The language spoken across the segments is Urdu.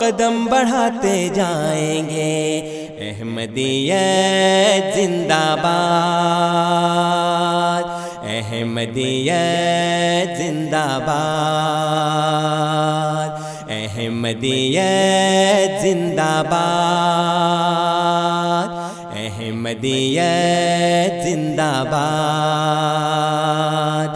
قدم بڑھاتے جائیں گے۔ احمدیت زندہ باد۔ احمدیت زندہ باد۔ احمدیت زندہ باد۔ احمدیت زندہ باد۔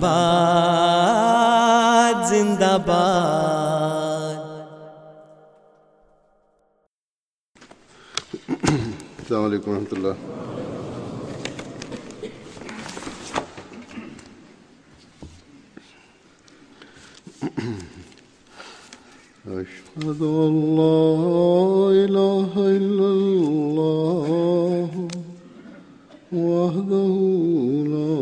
باد زندہ باد السلام علیکم ورحمۃ اللہ۔ أشهد أن لا إله إلا الله وحده لا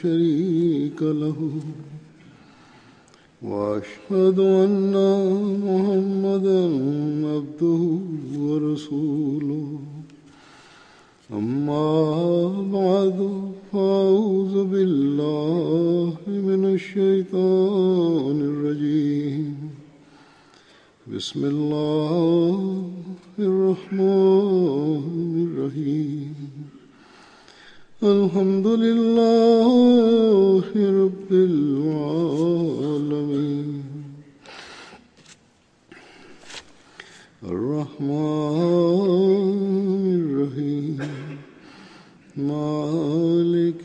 شريك شريك له وأشهد أن محمدا عبده ورسوله. أما بعد، فأعوذ بالله من الشيطان الرجيم. بسم الله الرحمن الرحيم. الحمد لله رب العالمين الرحمن الرحيم مالك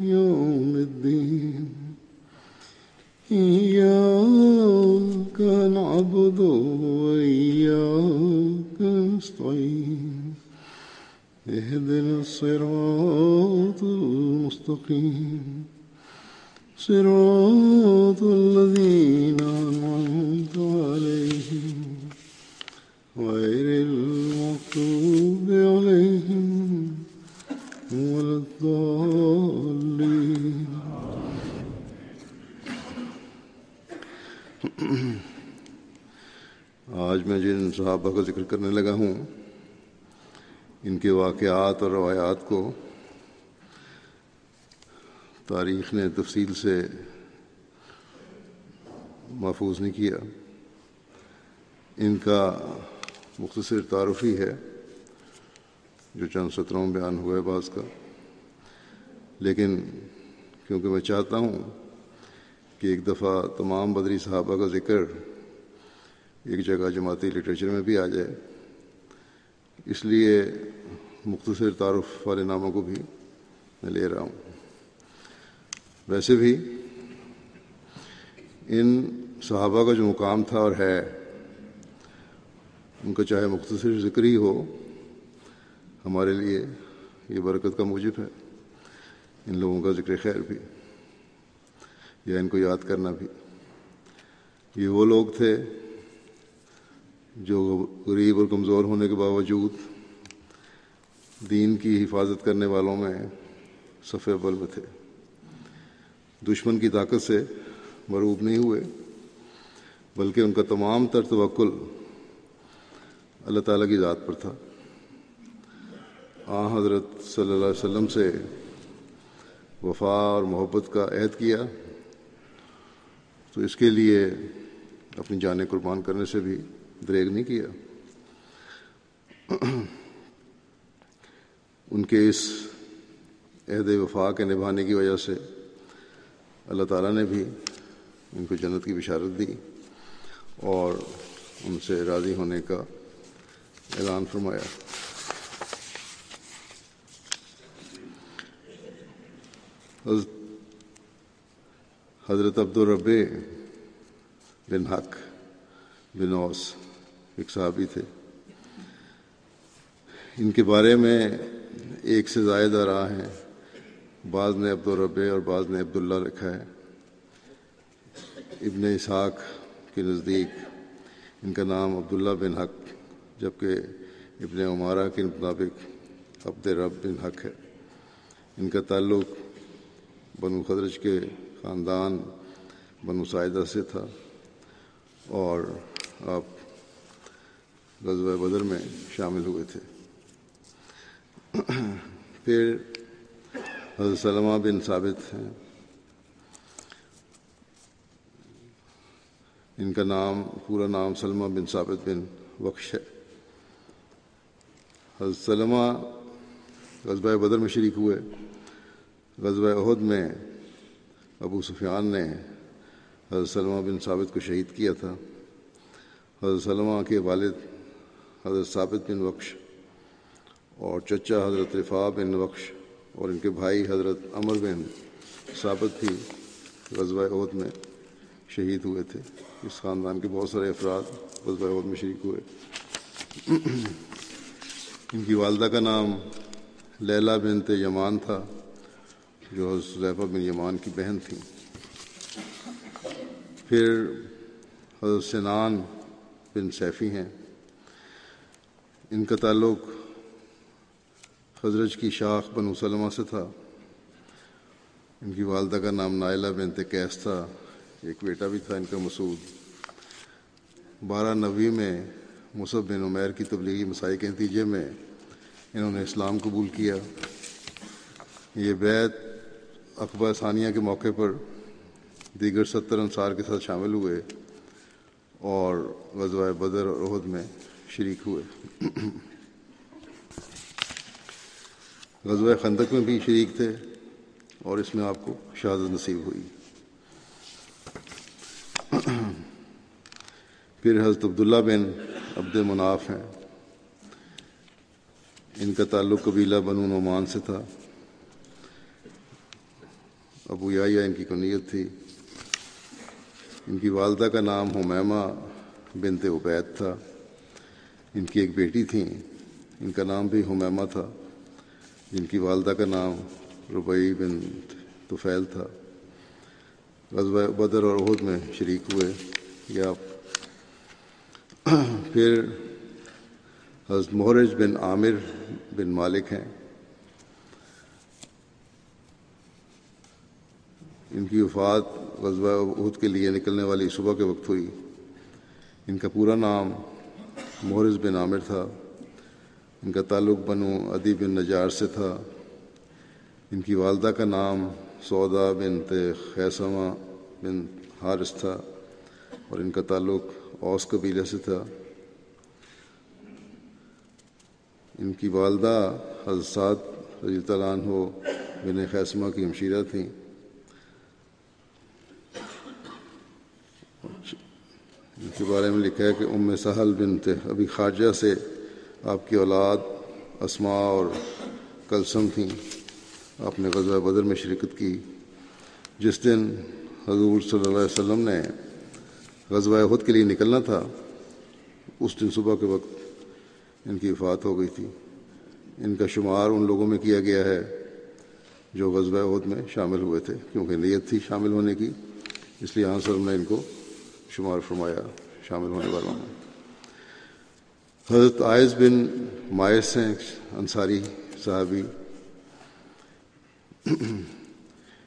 يوم الدين إياك نعبد وإياك نستعين اهدنا الصراط المستقيم. صراط الذين أنعمت عليهم غير المغضوب عليهم ولا الضالين. آج میں جن صحابہ کا ذکر کرنے لگا ہوں ان کے واقعات اور روایات کو تاریخ نے تفصیل سے محفوظ نہیں کیا۔ ان کا مختصر تعارفی ہے جو چند سطروں میں بیان ہوا ہے بعض کا۔ لیکن کیونکہ میں چاہتا ہوں کہ ایک دفعہ تمام بدری صحابہ کا ذکر ایک جگہ جماعتی لٹریچر میں بھی آ جائے اس لیے مختصر تعارف والے ناموں کو بھی میں لے رہا ہوں۔ ویسے بھی ان صحابہ کا جو مقام تھا اور ہے، ان کا چاہے مختصر ذکر ہی ہو، ہمارے لیے یہ برکت کا موجب ہے۔ ان لوگوں کا ذکر خیر بھی، یا ان کو یاد کرنا بھی۔ یہ وہ لوگ تھے جو غریب اور کمزور ہونے کے باوجود دین کی حفاظت کرنے والوں میں صفحے بل میں تھے دشمن کی طاقت سے مروب نہیں ہوئے، بلکہ ان کا تمام تر توکل اللہ تعالیٰ کی ذات پر تھا۔ آ حضرت صلی اللہ علیہ وسلم سے وفا اور محبت کا عہد کیا تو اس کے لیے اپنی جانیں قربان کرنے سے بھی دریگ نہیں کیا۔ ان کے اس عہد وفا کے نبھانے کی وجہ سے اللہ تعالیٰ نے بھی ان کو جنت کی بشارت دی اور ان سے راضی ہونے کا اعلان فرمایا۔ حضرت عبدالرب بن حق بن اوس ایک صحابی تھے۔ ان کے بارے میں ایک سے زائدہ راہ ہیں۔ بعض نے عبدالرب اور بعض نے عبداللہ لکھا ہے۔ ابن اسحاق کے نزدیک ان کا نام عبداللہ بن حق، جبکہ ابن عمارہ کے مطابق عبد رب بن حق ہے۔ ان کا تعلق بنو خدرج کے خاندان بنو سائدہ سے تھا۔ اور آپ غزوہ بدر میں شامل ہوئے تھے۔ پھر حضرت سلمہ بن ثابت ہیں۔ ان کا نام، پورا نام سلمہ بن ثابت بن بخش ہے۔ حضرت سلمہ غزبۂ بدر میں شریک ہوئے۔ غزوہ عہد میں ابو سفیان نے حضرت سلمہ بن ثابت کو شہید کیا تھا۔ حضرت سلمہ کے والد حضرت ثابت بن بخش اور چچا حضرت رفا بن بخش اور ان کے بھائی حضرت عمر بن ثابت بھی غزوہ عہد میں شہید ہوئے تھے۔ اس خاندان کے بہت سارے افراد غزوہ عہد میں شریک ہوئے۔ ان کی والدہ کا نام لیلا بنت یمان تھا، جو حضرت بن یمان کی بہن تھیں۔ پھر حضرت سنان بن سیفی ہیں۔ ان کا تعلق حضرت کی شاخ بن سلمہ سے تھا۔ ان کی والدہ کا نام نائلہ بنت کیس تھا، ایک بیٹا بھی تھا ان کا مسعود۔ بارہ نوی میں مصب بن عمیر کی تبلیغی مسائل کے نتیجے میں انہوں نے اسلام قبول کیا۔ یہ بیت اقبا ثانیہ کے موقع پر دیگر ستر انصار کے ساتھ شامل ہوئے اور غزوہ بدر اور عہد میں شریک ہوئے۔ غزوہ خندق میں بھی شریک تھے اور اس میں آپ کو شہادت نصیب ہوئی۔ پھر حضرت عبداللہ بن عبد مناف ہیں۔ ان کا تعلق قبیلہ بنو نعمان سے تھا۔ ابو یا ان کی کنیت تھی۔ ان کی والدہ کا نام حمیمہ بنت عبید تھا۔ ان کی ایک بیٹی تھیں۔ ان کا نام بھی حمیمہ تھا۔ جن کی والدہ کا نام ربئی بن طفیل تھا۔ غزوہ بدر اور عہد میں شریک ہوئے۔ یا پھر حضرت محرج بن عامر بن مالک ہیں۔ ان کی وفات غزوہ عہد کے لیے نکلنے والی صبح کے وقت ہوئی۔ ان کا پورا نام مورز بن عامر تھا، ان کا تعلق بنو ادی بن نجار سے تھا۔ ان کی والدہ کا نام سودا بن خیسمہ بن حارث تھا اور ان کا تعلق اوس قبیلے سے تھا۔ ان کی والدہ حضرت رضی اللہ عنہ بن خیسمہ کی ہمشیرہ تھیں۔ ان کے بارے میں لکھا ہے کہ ام سہل بنت، ابھی خارجہ سے آپ کی اولاد اسما اور کلسم تھیں، آپ نے غزوہ بدر میں شرکت کی۔ جس دن حضور صلی اللہ علیہ وسلم نے غزوہ خود کے لیے نکلنا تھا، اس دن صبح کے وقت ان کی وفات ہو گئی تھی۔ ان کا شمار ان لوگوں میں کیا گیا ہے جو غزوہ عہد میں شامل ہوئے تھے، کیونکہ نیت تھی شامل ہونے کی، اس لیے آن صاحب نے ان کو شمار فرمایا، شامل ہونے والوں میں حضرت آئز بن مائس ہیں انصاری صحابی،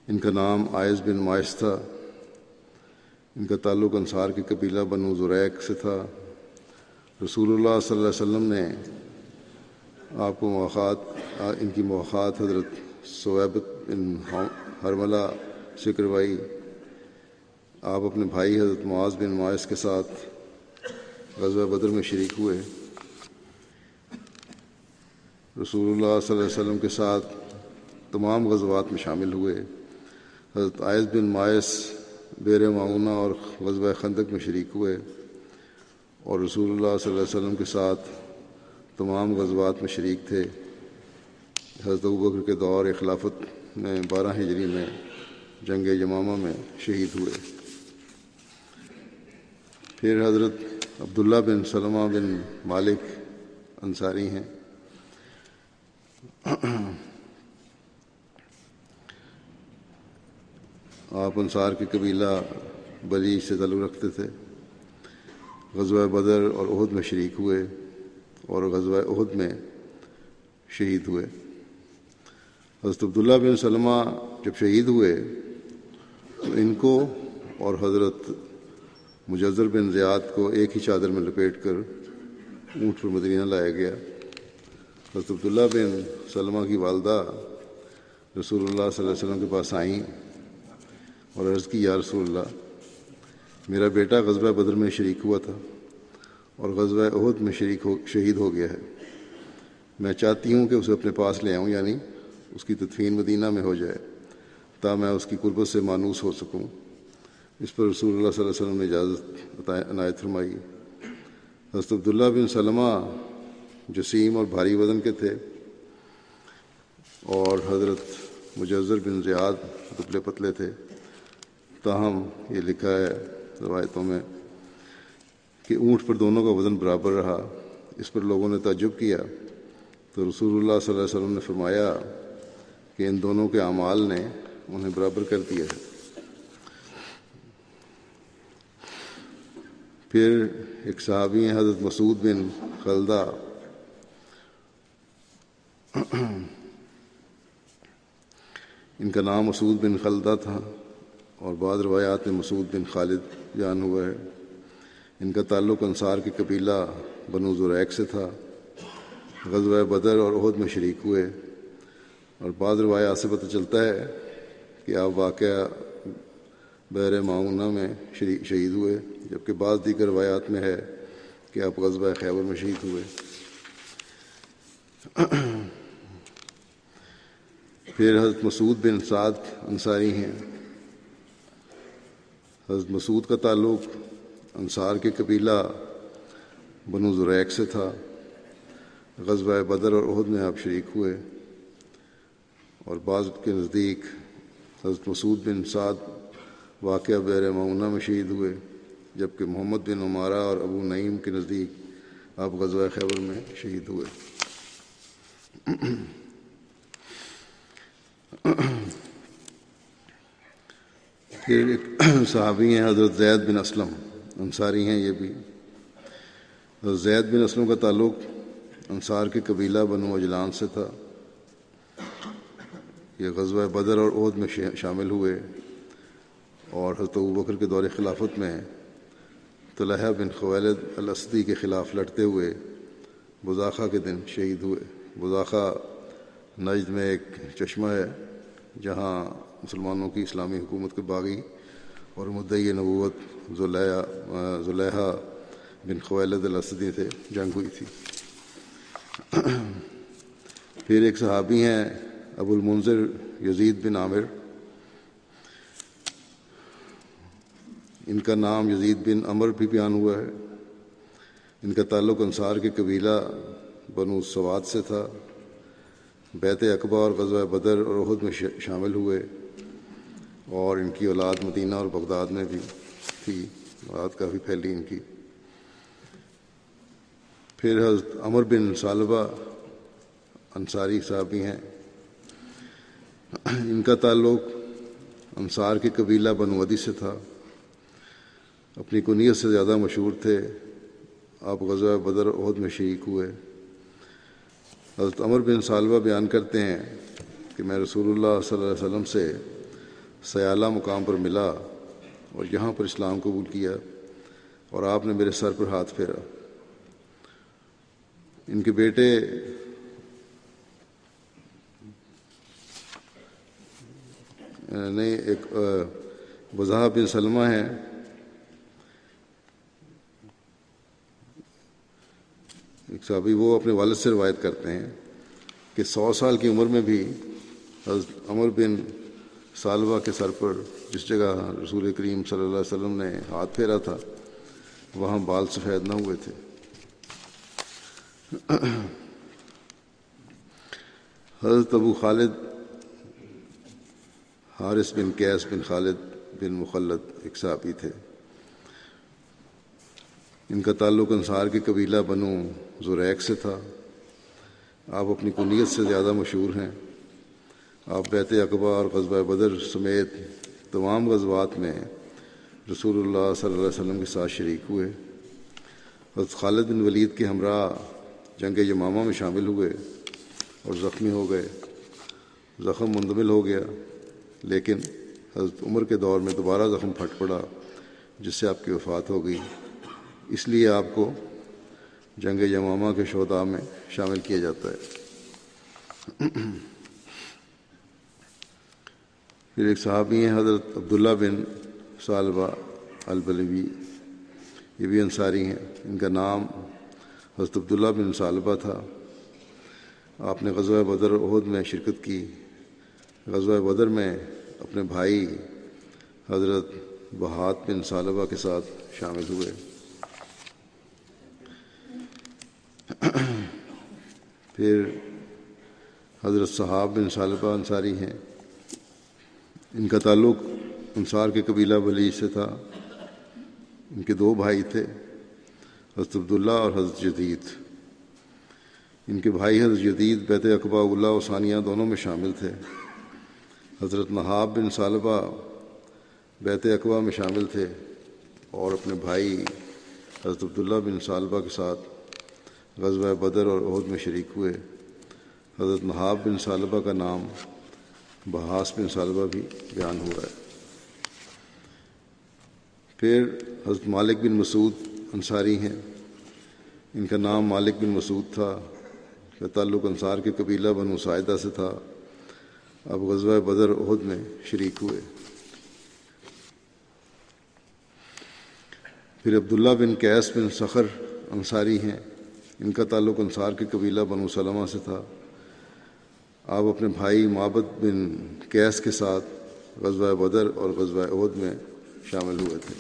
ان کا نام آئز بن مائس تھا ان کا تعلق انصار کی قبیلہ بنو زریک سے تھا۔ رسول اللہ صلی اللہ علیہ وسلم نے آپ کو مواقعات، ان کی مواقعات حضرت صویبت بن حرملہ سے کروائی۔ آپ اپنے بھائی حضرت معاذ بن معاذ کے ساتھ غزوہ بدر میں شریک ہوئے۔ رسول اللہ صلی اللہ علیہ وسلم کے ساتھ تمام غزوات میں شامل ہوئے۔ حضرت عائض بن مائس بیر معاونہ اور غزوہ خندق میں شریک ہوئے۔ اور رسول اللہ صلی اللہ علیہ وسلم کے ساتھ تمام غزوات میں شریک تھے۔ حضرت بکر کے دور خلافت میں بارہ ہجری میں جنگ جمامہ میں شہید ہوئے۔ پھر حضرت عبداللہ بن سلمہ بن مالک انصاری ہیں۔ آپ انصار کے قبیلہ بلی سے تعلق رکھتے تھے۔ غزوہ بدر اور عہد میں شریک ہوئے اور غزوہ عہد میں شہید ہوئے۔ حضرت عبداللہ بن سلمہ جب شہید ہوئے تو ان کو اور حضرت مجزر بن زیاد کو ایک ہی چادر میں لپیٹ کر اونٹ پر مدینہ لایا گیا۔ حضرت عبداللہ بن سلمہ کی والدہ رسول اللہ صلی اللہ علیہ وسلم کے پاس آئیں اور عرض کی، یا رسول اللہ، میرا بیٹا غزبۂ بدر میں شریک ہوا تھا اور غزبۂ عہد میں شریک ہو، شہید ہو گیا ہے۔ میں چاہتی ہوں کہ اسے اپنے پاس لے آؤں یعنی اس کی تدفین مدینہ میں ہو جائے، تا میں اس کی قربت سے مانوس ہو سکوں۔ اس پر رسول اللہ صلی اللہ علیہ وسلم نے اجازت عنایت فرمائی۔ حضرت عبداللہ بن سلمہ جسیم اور بھاری وزن کے تھے اور حضرت مجزر بن زیاد دبلے پتلے تھے، تاہم یہ لکھا ہے روایتوں میں کہ اونٹ پر دونوں کا وزن برابر رہا۔ اس پر لوگوں نے تعجب کیا۔ تو رسول اللہ صلی اللہ علیہ وسلم نے فرمایا کہ ان دونوں کے اعمال نے انہیں برابر کر دیا ہے۔ پھر ایک صحابی ہیں، حضرت مسعود بن خلدہ۔ ان کا نام مسعود بن خلدہ تھا اور بعض روایات میں مسعود بن خالد جان ہوا ہے۔ ان کا تعلق انصار کے قبیلہ بنو زریک سے تھا۔ غزوہ بدر اور عہد میں شریک ہوئے۔ اور بعض روایات سے پتہ چلتا ہے کہ آپ واقعہ بحر معاونہ میں شہید ہوئے۔ جبکہ بعض دیگر روایات میں ہے کہ آپ غزبۂ خیبر میں شہید ہوئے۔ پھر حضرت مسعود بن سعد انصاری ہیں۔ حضرت مسعود کا تعلق انصار کے قبیلہ بنو زریک سے تھا۔ غزبۂ بدر اور عہد میں آپ شریک ہوئے۔ اور بعض کے نزدیک حضرت مسعود بن سعد واقعہ بیر معاونہ میں شہید ہوئے۔ جبکہ محمد بن عمارہ اور ابو نعیم کے نزدیک آپ غزوہ خیبر میں شہید ہوئے۔ پھر ایک صحابی ہیں، حضرت زید بن اسلم۔ انصاری ہیں یہ بھی۔ حضرت زید بن اسلم کا تعلق انصار کے قبیلہ بنو اجلان سے تھا۔ یہ غزوہ بدر اور عہد میں شامل ہوئے اور حضرت بکر کے دور خلافت میں طلحہ بن خویلد الاسدی کے خلاف لڑتے ہوئے بزاخہ کے دن شہید ہوئے۔ بزاخہ نجد میں ایک چشمہ ہے جہاں مسلمانوں کی اسلامی حکومت کے باغی اور مدعی نبوت زلیحہ بن خویلد الاسدی سے جنگ ہوئی تھی۔ پھر ایک صحابی ہیں ابو المنظر یزید بن عامر۔ ان کا نام یزید بن امر بھی بیان ہوا ہے۔ ان کا تعلق انصار کے قبیلہ بنو سوات سے تھا۔ بیت اقبا اور غزوہ بدر اور عہد میں شامل ہوئے۔ اور ان کی اولاد مدینہ اور بغداد میں بھی تھی۔ اولاد کافی پھیلی ان کی۔ پھر حضرت عمر بن صالبہ انصاری صاحب بھی ہیں۔ ان کا تعلق انصار کے قبیلہ بنودی سے تھا۔ اپنی کنیت سے زیادہ مشہور تھے۔ آپ غزوہ بدر عہد میں شریک ہوئے۔ حضرت عمر بن صالبہ بیان کرتے ہیں کہ میں رسول اللہ صلی اللہ علیہ وسلم سے سیالہ مقام پر ملا اور یہاں پر اسلام قبول کیا اور آپ نے میرے سر پر ہاتھ پھیرا۔ ان کے بیٹے نہیں ایک وضاح بن سلمہ ہیں۔ ایک صحابی وہ اپنے والد سے روایت کرتے ہیں کہ سو سال کی عمر میں بھی حضرت عمر بن سالبہ کے سر پر جس جگہ رسول کریم صلی اللہ علیہ وسلم نے ہاتھ پھیرا تھا، وہاں بال سفید نہ ہوئے تھے۔ حضرت ابو خالد، حارث بن کیس بن خالد بن مخلد ایک صحابی تھے۔ ان کا تعلق انصار کے قبیلہ بنو زریک سے تھا۔ آپ اپنی کنیت سے زیادہ مشہور ہیں۔ آپ بیت اقبا اور غزبۂ بدر سمیت تمام غزوات میں رسول اللہ صلی اللہ علیہ وسلم کے ساتھ شریک ہوئے۔ حضرت خالد بن ولید کے ہمراہ جنگ یمامہ میں شامل ہوئے اور زخمی ہو گئے۔ زخم مندمل ہو گیا، لیکن حضرت عمر کے دور میں دوبارہ زخم پھٹ پڑا، جس سے آپ کی وفات ہو گئی۔ اس لیے آپ کو جنگ یمامہ کے شہدا میں شامل کیا جاتا ہے۔ پھر ایک صحابی ہیں، حضرت عبداللہ بن صالبہ البلوی، یہ بھی انصاری ہیں۔ ان کا نام حضرت عبداللہ بن صالبہ تھا۔ آپ نے غزوہ بدر، عہد میں شرکت کی۔ غزوہ بدر میں اپنے بھائی حضرت بہات بن صالبہ کے ساتھ شامل ہوئے۔ پھر حضرت صحاب بن صالبہ انصاری ہیں۔ ان کا تعلق انصار کے قبیلہ ولی سے تھا۔ ان کے دو بھائی تھے، حضرت عبداللہ اور حضرت جدید۔ ان کے بھائی حضرت جدید، بیت اقبا اللہ و ثانیہ دونوں میں شامل تھے۔ حضرت نہاب بن صالبہ بیت اقبا میں شامل تھے اور اپنے بھائی حضرت عبداللہ بن صالبہ کے ساتھ غزوہ بدر اور عہد میں شریک ہوئے۔ حضرت نہاب بن صالبہ کا نام بحاس بن صالبہ بھی بیان ہوا ہے۔ پھر حضرت مالک بن مسعود انصاری ہیں۔ ان کا نام مالک بن مسعود تھا۔ کا تعلق انصار کے قبیلہ بن مساعدہ سے تھا۔ اب غزوہ بدر عہد میں شریک ہوئے۔ پھر عبداللہ بن کیس بن سخر انصاری ہیں۔ ان کا تعلق انصار کے قبیلہ بنو سلمہ سے تھا۔ آپ اپنے بھائی محبت بن کیس کے ساتھ غزوہ بدر اور غزوہ عہد میں شامل ہوئے تھے۔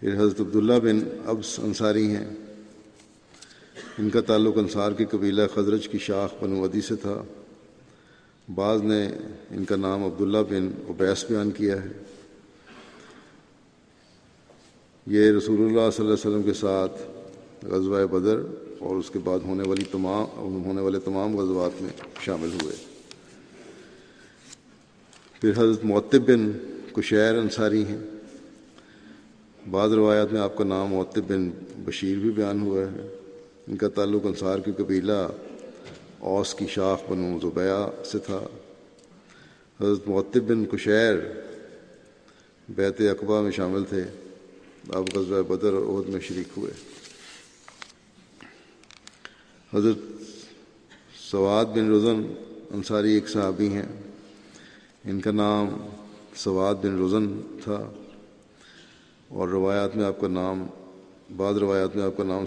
پھر حضرت عبداللہ بن ابس انصاری ہیں۔ ان کا تعلق انصار کے قبیلہ خدرج کی شاخ بن ودی سے تھا۔ بعض نے ان کا نام عبداللہ بن عبیس بیان کیا ہے۔ یہ رسول اللہ صلی اللہ علیہ وسلم کے ساتھ غزوہ بدر اور اس کے بعد ہونے والی تمام ہونے والے تمام غزوات میں شامل ہوئے۔ پھر حضرت معتب بن کشیر انصاری ہیں۔ بعض روایات میں آپ کا نام معتب بن بشیر بھی بیان ہوا ہے۔ ان کا تعلق انصار کی قبیلہ اوس کی شاخ بنو زبیہ سے تھا۔ حضرت معطب بن کشیر بیت اقبا میں شامل تھے۔ آپ غزوہ بدر اور عہد میں شریک ہوئے۔ حضرت سواد بن رزن انصاری ایک صحابی ہیں۔ ان کا نام سواد بن رزن تھا۔ اور روایات میں آپ کا نام، بعض روایات میں آپ کا نام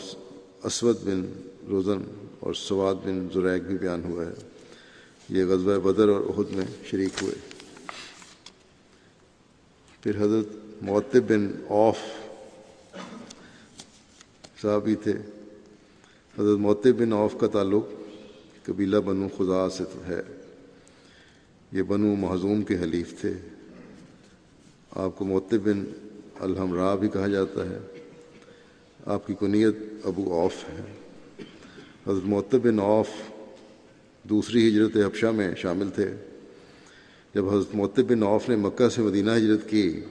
اسود بن روزن اور سواد بن زریک بھی بیان ہوا ہے۔ یہ غزوہ بدر اور عہد میں شریک ہوئے۔ پھر حضرت معطب بن اوف صحابی تھے۔ حضرت معطب بن اوف کا تعلق قبیلہ بنو خدا سے ہے۔ یہ بنو محضوم کے حلیف تھے۔ آپ کو معطب بن الحمراء بھی کہا جاتا ہے۔ آپ کی کنیت ابو اوف ہے۔ حضرت معطب بن اوف دوسری ہجرت حبشہ میں شامل تھے۔ جب حضرت معطب بن اوف نے مکہ سے مدینہ ہجرت کی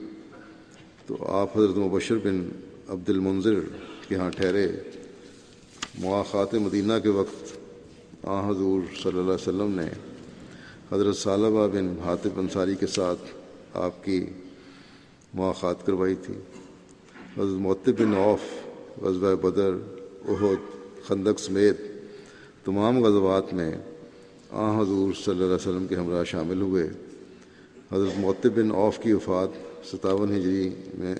تو آپ حضرت مبشر بن عبد المنظر کے ہاں ٹھہرے۔ مواقعات مدینہ کے وقت آ حضور صلی اللہ علیہ وسلم نے حضرت صالبہ بن حاطب انصاری کے ساتھ آپ کی مواقعات کروائی تھی۔ حضرت معطب بن اوف غزوہ بدر، احد، خندق سمیت تمام غزوات میں آ حضور صلی اللہ علیہ وسلم کے ہمراہ شامل ہوئے۔ حضرت معطب بن اوف کی وفات ستاون ہجری میں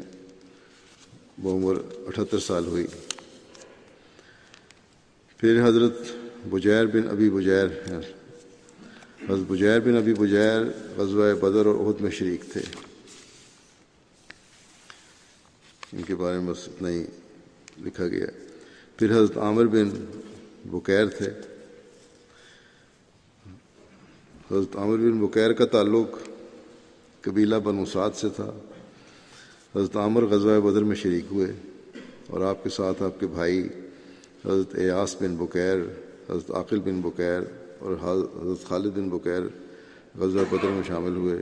بعمر اٹھہتر سال ہوئی۔ پھر حضرت بجیر بن ابی بجیر حضرت بجیر بن ابی بجیر غزوہ بدر اور عہد میں شریک تھے۔ ان کے بارے میں بس اتنا ہی لکھا گیا۔ پھر حضرت عامر بن بکیر تھے۔ حضرت عامر بن بکیر کا تعلق قبیلہ بن اسعد سے تھا۔ حضرت عامر غزوہ بدر میں شریک ہوئے اور آپ کے ساتھ آپ کے بھائی حضرت ایاس بن بکیر، حضرت عاقل بن بکیر اور حضرت خالد بن بکیر غزوہ بدر میں شامل ہوئے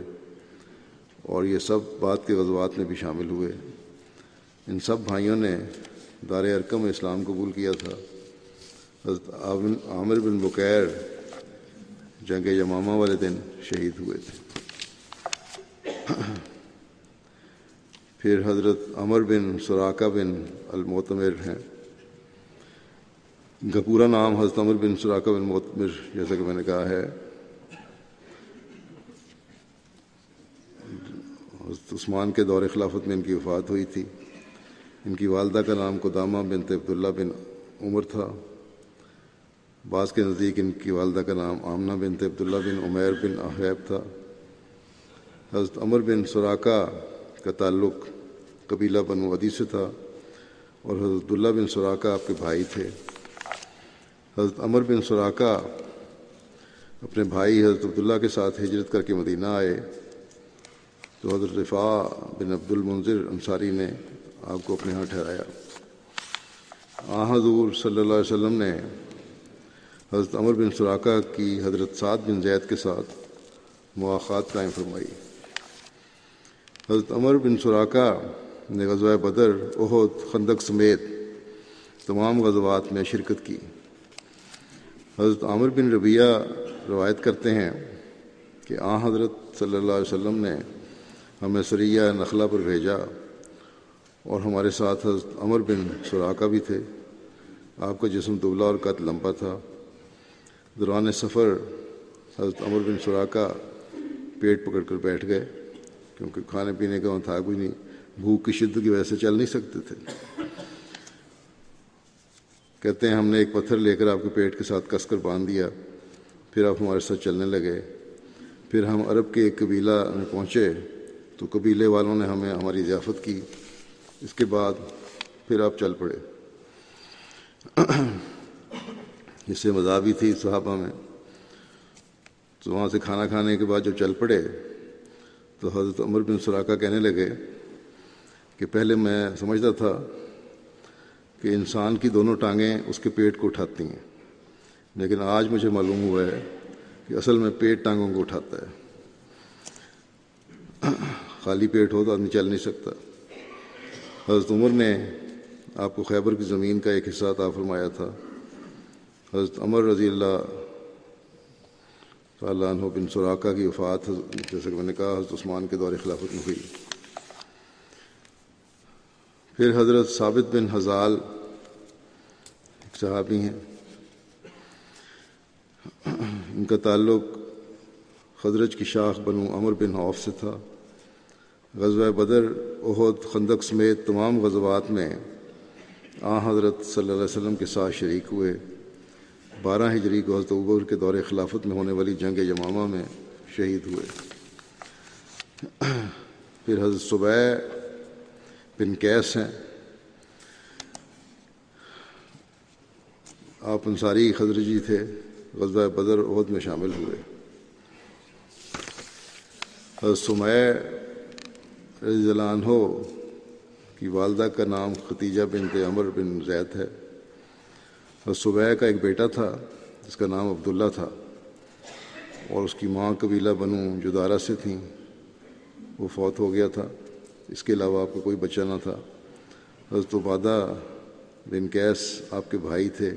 اور یہ سب بعد کے غزوات میں بھی شامل ہوئے۔ ان سب بھائیوں نے دار ارکم اسلام قبول کیا تھا۔ حضرت عامر بن بکیر جنگ یمامہ والے دن شہید ہوئے تھے۔ پھر حضرت عمر بن سراقہ بن المعتمر ہیں۔ کا پورا نام حضرت عمر بن سراقہ بن معتمر جیسا کہ میں نے کہا ہے۔ حضرت عثمان کے دور خلافت میں ان کی وفات ہوئی تھی۔ ان کی والدہ کا نام قدامہ بن عبداللہ بن عمر تھا۔ بعض کے نزدیک ان کی والدہ کا نام آمنہ بن عبداللہ بن عمیر بن احیب تھا۔ حضرت عمر بن سراقہ کا تعلق قبیلہ بن ودی سے تھا اور حضرت عبداللہ بن سراقہ آپ کے بھائی تھے۔ حضرت عمر بن سراقہ اپنے بھائی حضرت عبداللہ کے ساتھ ہجرت کر کے مدینہ آئے۔ تو حضرت رفاع بن عبد المنظر انصاری نے آپ کو اپنے ہاں ٹھہرایا۔ آ، حضور صلی اللہ علیہ وسلم نے حضرت عمر بن سراقہ کی حضرت سعد بن زید کے ساتھ مواقع قائم فرمائی۔ حضرت عمر بن سراقہ نے غزوہ بدر، احد، خندق سمیت تمام غزوات میں شرکت کی۔ حضرت عامر بن ربیہ روایت کرتے ہیں کہ آ حضرت صلی اللہ علیہ وسلم نے ہمیں سریہ نخلا پر بھیجا اور ہمارے ساتھ حضرت عمر بن سراقہ بھی تھے۔ آپ کا جسم دبلا اور قد لمبا تھا۔ دوران سفر حضرت عمر بن سراقہ پیٹ پکڑ کر بیٹھ گئے۔ کیونکہ کھانے پینے کا وہاں تھا کوئی نہیں۔ بھوک کی شدت کی وجہ سے چل نہیں سکتے تھے۔ کہتے ہیں ہم نے ایک پتھر لے کر آپ کے پیٹ کے ساتھ کس کر باندھ دیا۔ پھر آپ ہمارے ساتھ چلنے لگے۔ پھر ہم عرب کے ایک قبیلہ میں پہنچے۔ تو قبیلے والوں نے ہمیں ہماری ضیافت کی۔ اس کے بعد پھر آپ چل پڑے۔ اس سے مذہبی تھی صحابہ میں۔ تو وہاں سے کھانا کھانے کے بعد جب چل پڑے تو حضرت عمر بن سراقہ کہنے لگے کہ پہلے میں سمجھتا تھا کہ انسان کی دونوں ٹانگیں اس کے پیٹ کو اٹھاتی ہیں، لیکن آج مجھے معلوم ہوا ہے کہ اصل میں پیٹ ٹانگوں کو اٹھاتا ہے۔ خالی پیٹ ہو تو آدمی چل نہیں سکتا۔ حضرت عمر نے آپ کو خیبر کی زمین کا ایک حصہ عطا فرمایا تھا۔ حضرت عمر رضی اللہ اللہ عنہ بن سراقہ کی وفات جیسے کہ میں نے کہا، حضرت عثمان کے دور خلافت میں ہوئی۔ پھر حضرت ثابت بن حضال ایک صحابی ہیں۔ ان کا تعلق خدرج کی شاخ بنو امر بن عوف سے تھا۔ غزوہ بدر عہد خندق سمیت تمام غزوات میں آ حضرت صلی اللہ علیہ وسلم کے ساتھ شریک ہوئے۔ بارہ ہجری کو حضرت عبور کے دور خلافت میں ہونے والی جنگ یمامہ میں شہید ہوئے۔ پھر حضرت صبح بن کیس ہیں۔ آپ انصاری خدرجی تھے، غزوہ بدر، عہد میں شامل ہوئے۔ حضرت سمیہ رضی اللہ عنہ کی والدہ کا نام ختیجہ بن عمر بن زید ہے۔ اور صبح کا ایک بیٹا تھا، جس کا نام عبداللہ تھا۔ اور اس کی ماں قبیلہ بنو جدارہ سے تھیں۔ وہ فوت ہو گیا تھا۔ اس کے علاوہ آپ کا کوئی بچہ نہ تھا۔ حضرت عبادہ بن کیس آپ کے بھائی تھے۔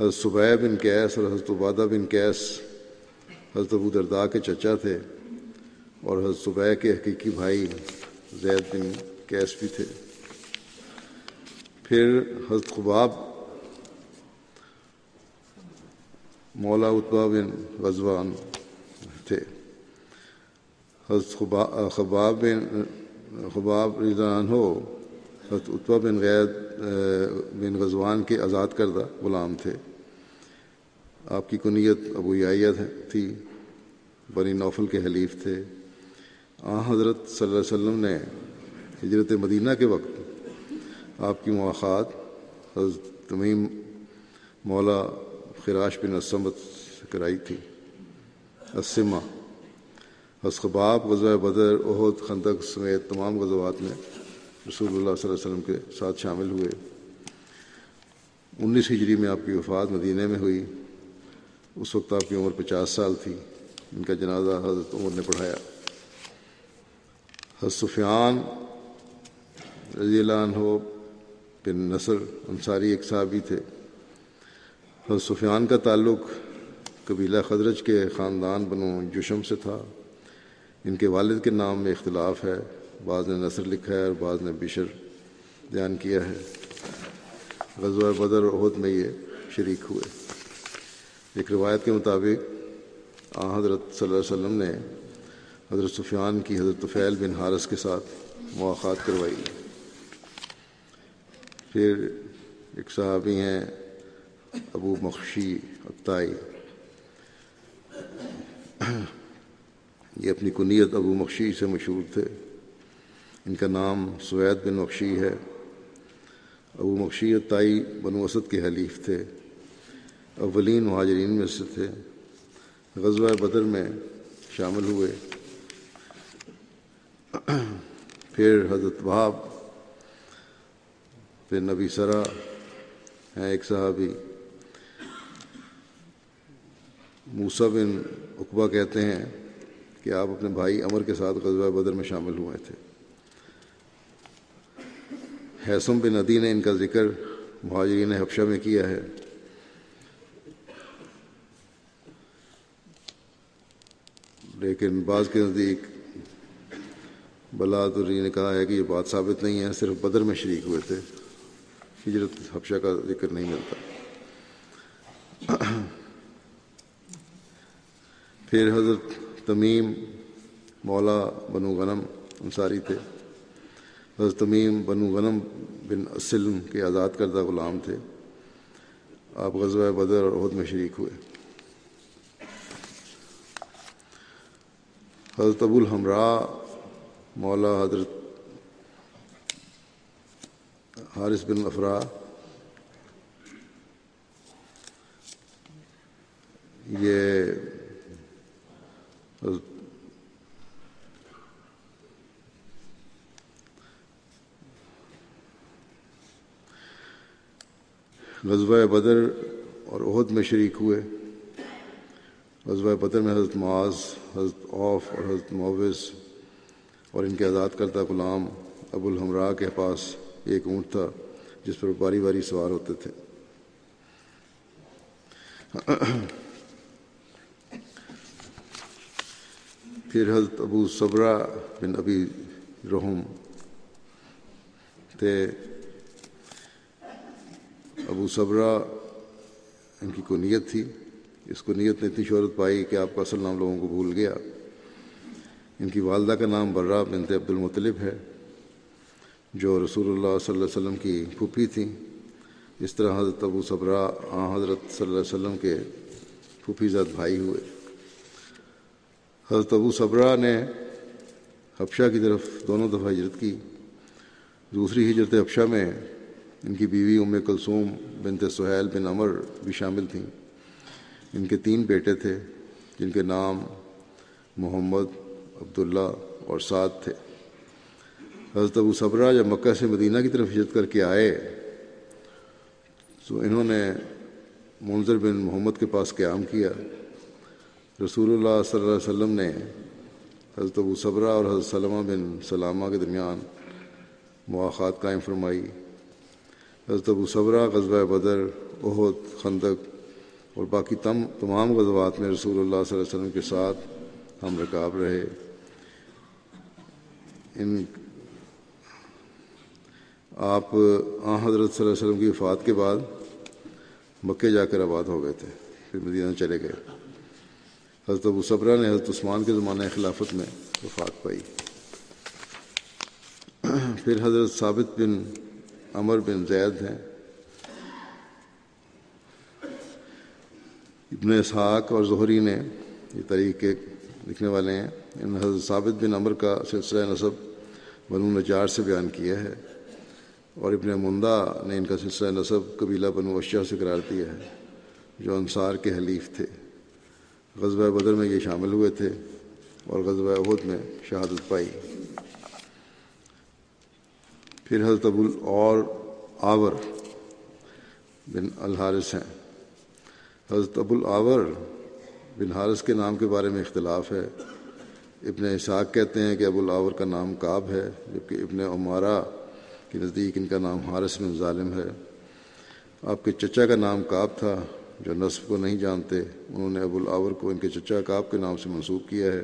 حضرت صبح بن کیس اور حضرت عبادہ بن کیس حضرت ابو دردا کے چچا تھے۔ اور حضرت صبح کے حقیقی بھائی زید بن کیس بھی تھے۔ پھر حضرت خباب مولا اتبا بن غزوان تھے۔ حضرت خباب بن، خباب رضان ہو حضرت اتبا بن غیر بن غزوان کے آزاد کردہ غلام تھے۔ آپ کی کنیت ابو یایت تھی۔ بنی نوفل کے حلیف تھے۔ آ حضرت صلی اللہ علیہ وسلم نے ہجرت مدینہ کے وقت آپ کی مواقعات حضرت تمیم مولا خراش بن اسمت سے کرائی تھی۔ اسما اسخباب، غزوہ بدر عہد خندق سمیت تمام غزوات میں رسول اللہ صلی اللہ علیہ وسلم کے ساتھ شامل ہوئے۔ انیس ہجری میں آپ کی وفات مدینہ میں ہوئی۔ اس وقت آپ کی عمر پچاس سال تھی۔ ان کا جنازہ حضرت عمر نے پڑھایا۔ حضرت سفیان رضی اللہ عنہ بن نصر انصاری ایک صحابی تھے۔ حضرت سفیان کا تعلق قبیلہ خدرج کے خاندان بنو جشم سے تھا۔ ان کے والد کے نام میں اختلاف ہے۔ بعض نے نثر لکھا ہے اور بعض نے بشر بیان کیا ہے۔ غزوہ بدر عہد میں یہ شریک ہوئے۔ ایک روایت کے مطابق آ حضرت صلی اللہ علیہ وسلم نے حضرت سفیان کی حضرت فیل بن حارث کے ساتھ مواقعات کروائی۔ پھر ایک صحابی ہیں ابو مخشی ابتائی یہ اپنی کنیت ابو مخشی سے مشہور تھے۔ ان کا نام سوید بن مخشی ہے۔ ابو مخشی تائی بن اسد کے حلیف تھے۔ اولین مہاجرین میں سے تھے۔ غزوہ بدر میں شامل ہوئے۔ پھر حضرت بھاب پھر نبی سرا ہیں ایک صحابی۔ موسا بن اقبا کہتے ہیں کہ آپ اپنے بھائی امر کے ساتھ غزوہ بدر میں شامل ہوئے تھے۔ حیثم بن ندی نے ان کا ذکر مہاجرین حفشہ میں کیا ہے۔ لیکن بعض کے نزدیک بلادری نے کہا ہے کہ یہ بات ثابت نہیں ہے، صرف بدر میں شریک ہوئے تھے۔ ہجرت حفشہ کا ذکر نہیں ملتا۔ پھر حضرت تمیم مولا بنو غنم انصاری تھے۔ حضرت تمیم بنو غنم بن اسلم کے آزاد کردہ غلام تھے۔ آپ غزوہ بدر اور عہد میں شریک ہوئے۔ حضرت ابو الحمراء مولا حضرت حارث بن افرا یہ غزوہ بدر اور عہد میں شریک ہوئے۔ غزوہ بدر میں حضرت معاذ، حضرت اوف اور حضرت معوض اور ان کے آزاد کردہ غلام ابو الحمراء کے پاس ایک اونٹ تھا جس پر باری باری سوار ہوتے تھے۔ پھر حضرت ابو صبرہ بن ابی رحم تھے۔ ابو صبرہ ان کی کو نیت تھی۔ اس کو نیت نے اتنی شہرت پائی کہ آپ کا اصل نام لوگوں کو بھول گیا۔ ان کی والدہ کا نام برہ بنت عبد المطلب ہے، جو رسول اللہ صلی اللہ علیہ وسلم کی پھوپھی تھیں۔ اس طرح حضرت ابو صبرہ آ حضرت صلی اللہ علیہ وسلم کے پھوپھی زاد بھائی ہوئے۔ حضرت ابو صبرہ نے حبشہ کی طرف دونوں دفعہ ہجرت کی۔ دوسری ہجرت حبشہ میں ان کی بیوی ام کلثوم بنت سہیل بن عمر بھی شامل تھیں۔ ان کے تین بیٹے تھے، جن کے نام محمد، عبداللہ اور سعد تھے۔ حضرت ابو صبرہ جب مکہ سے مدینہ کی طرف ہجرت کر کے آئے، تو انہوں نے منظر بن محمد کے پاس قیام کیا۔ رسول اللہ صلی اللہ علیہ وسلم نے حضرت ابو صبرہ اور حضرت سلمہ بن سلامہ کے درمیان مواقع قائم فرمائی۔ حضرت ابو صبرہ، غزوہ بدر عہد خندق اور باقی تم، تمام غزوات میں رسول اللہ صلی اللہ علیہ وسلم کے ساتھ ہم رکاب رہے۔ ان آپ آ حضرت صلی اللہ علیہ وسلم کی وفات کے بعد مکے جا کر آباد ہو گئے تھے، پھر مدینہ چلے گئے۔ حضرت ابو صبرہ نے حضرت عثمان کے زمانہ خلافت میں وفات پائی۔ پھر حضرت ثابت بن عمر بن زید ہیں۔ ابن اسحاق اور ظہری نے یہ طریقے لکھنے والے ہیں۔ ان حضرت ثابت بن عمر کا سلسلہ نصب بنو نجار سے بیان کیا ہے۔ اور ابن مندہ نے ان کا سلسلہ نصب قبیلہ بنو اشیاء سے قرار دیا ہے، جو انصار کے حلیف تھے۔ غزوہ بدر میں یہ شامل ہوئے تھے اور غزوہ عہد میں شہادت پائی۔ پھر حضرت ابو اور آور بن الحارث ہیں۔ حضرت ابو الآور بن حارث کے نام کے بارے میں اختلاف ہے۔ ابن اسحاق کہتے ہیں کہ ابو الآور کا نام کعب ہے، جبکہ ابن عمارہ کے نزدیک ان کا نام حارث بن ظالم ہے۔ آپ کے چچا کا نام کعب تھا جو نصب کو نہیں جانتے، انہوں نے ابو الآور کو، ان کے چچا کعب کے نام سے منسوخ کیا ہے۔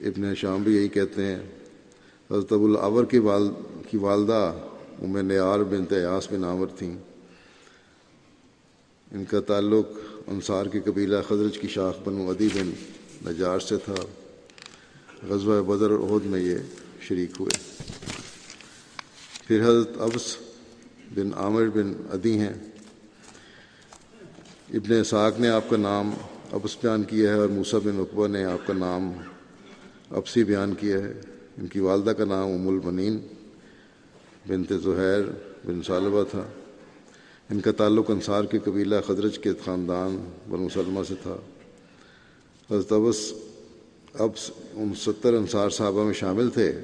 ابن شام بھی یہی کہتے ہیں، حضرت ابو العور کی والد کی والدہ ام نیار بن تیاس بن عامر تھیں۔ ان کا تعلق انصار کی قبیلہ خدرج کی شاخ بنو ادی بن نجار سے تھا۔ غزوہ بدر عہد میں یہ شریک ہوئے۔ پھر حضرت ابس بن عامر بن ادی ہیں۔ ابن اسحاق نے آپ کا نام ابس بیان کیا ہے اور موسیٰ بن اقبا نے آپ کا نام ابسی بیان کیا ہے۔ ان کی والدہ کا نام ام البنین بنت زہیر بن صالبہ تھا۔ ان کا تعلق انصار کے قبیلہ خدرج کے خاندان بن سلمہ سے تھا۔ حضرت ابس اب ان ستر انصار صحابہ میں شامل تھے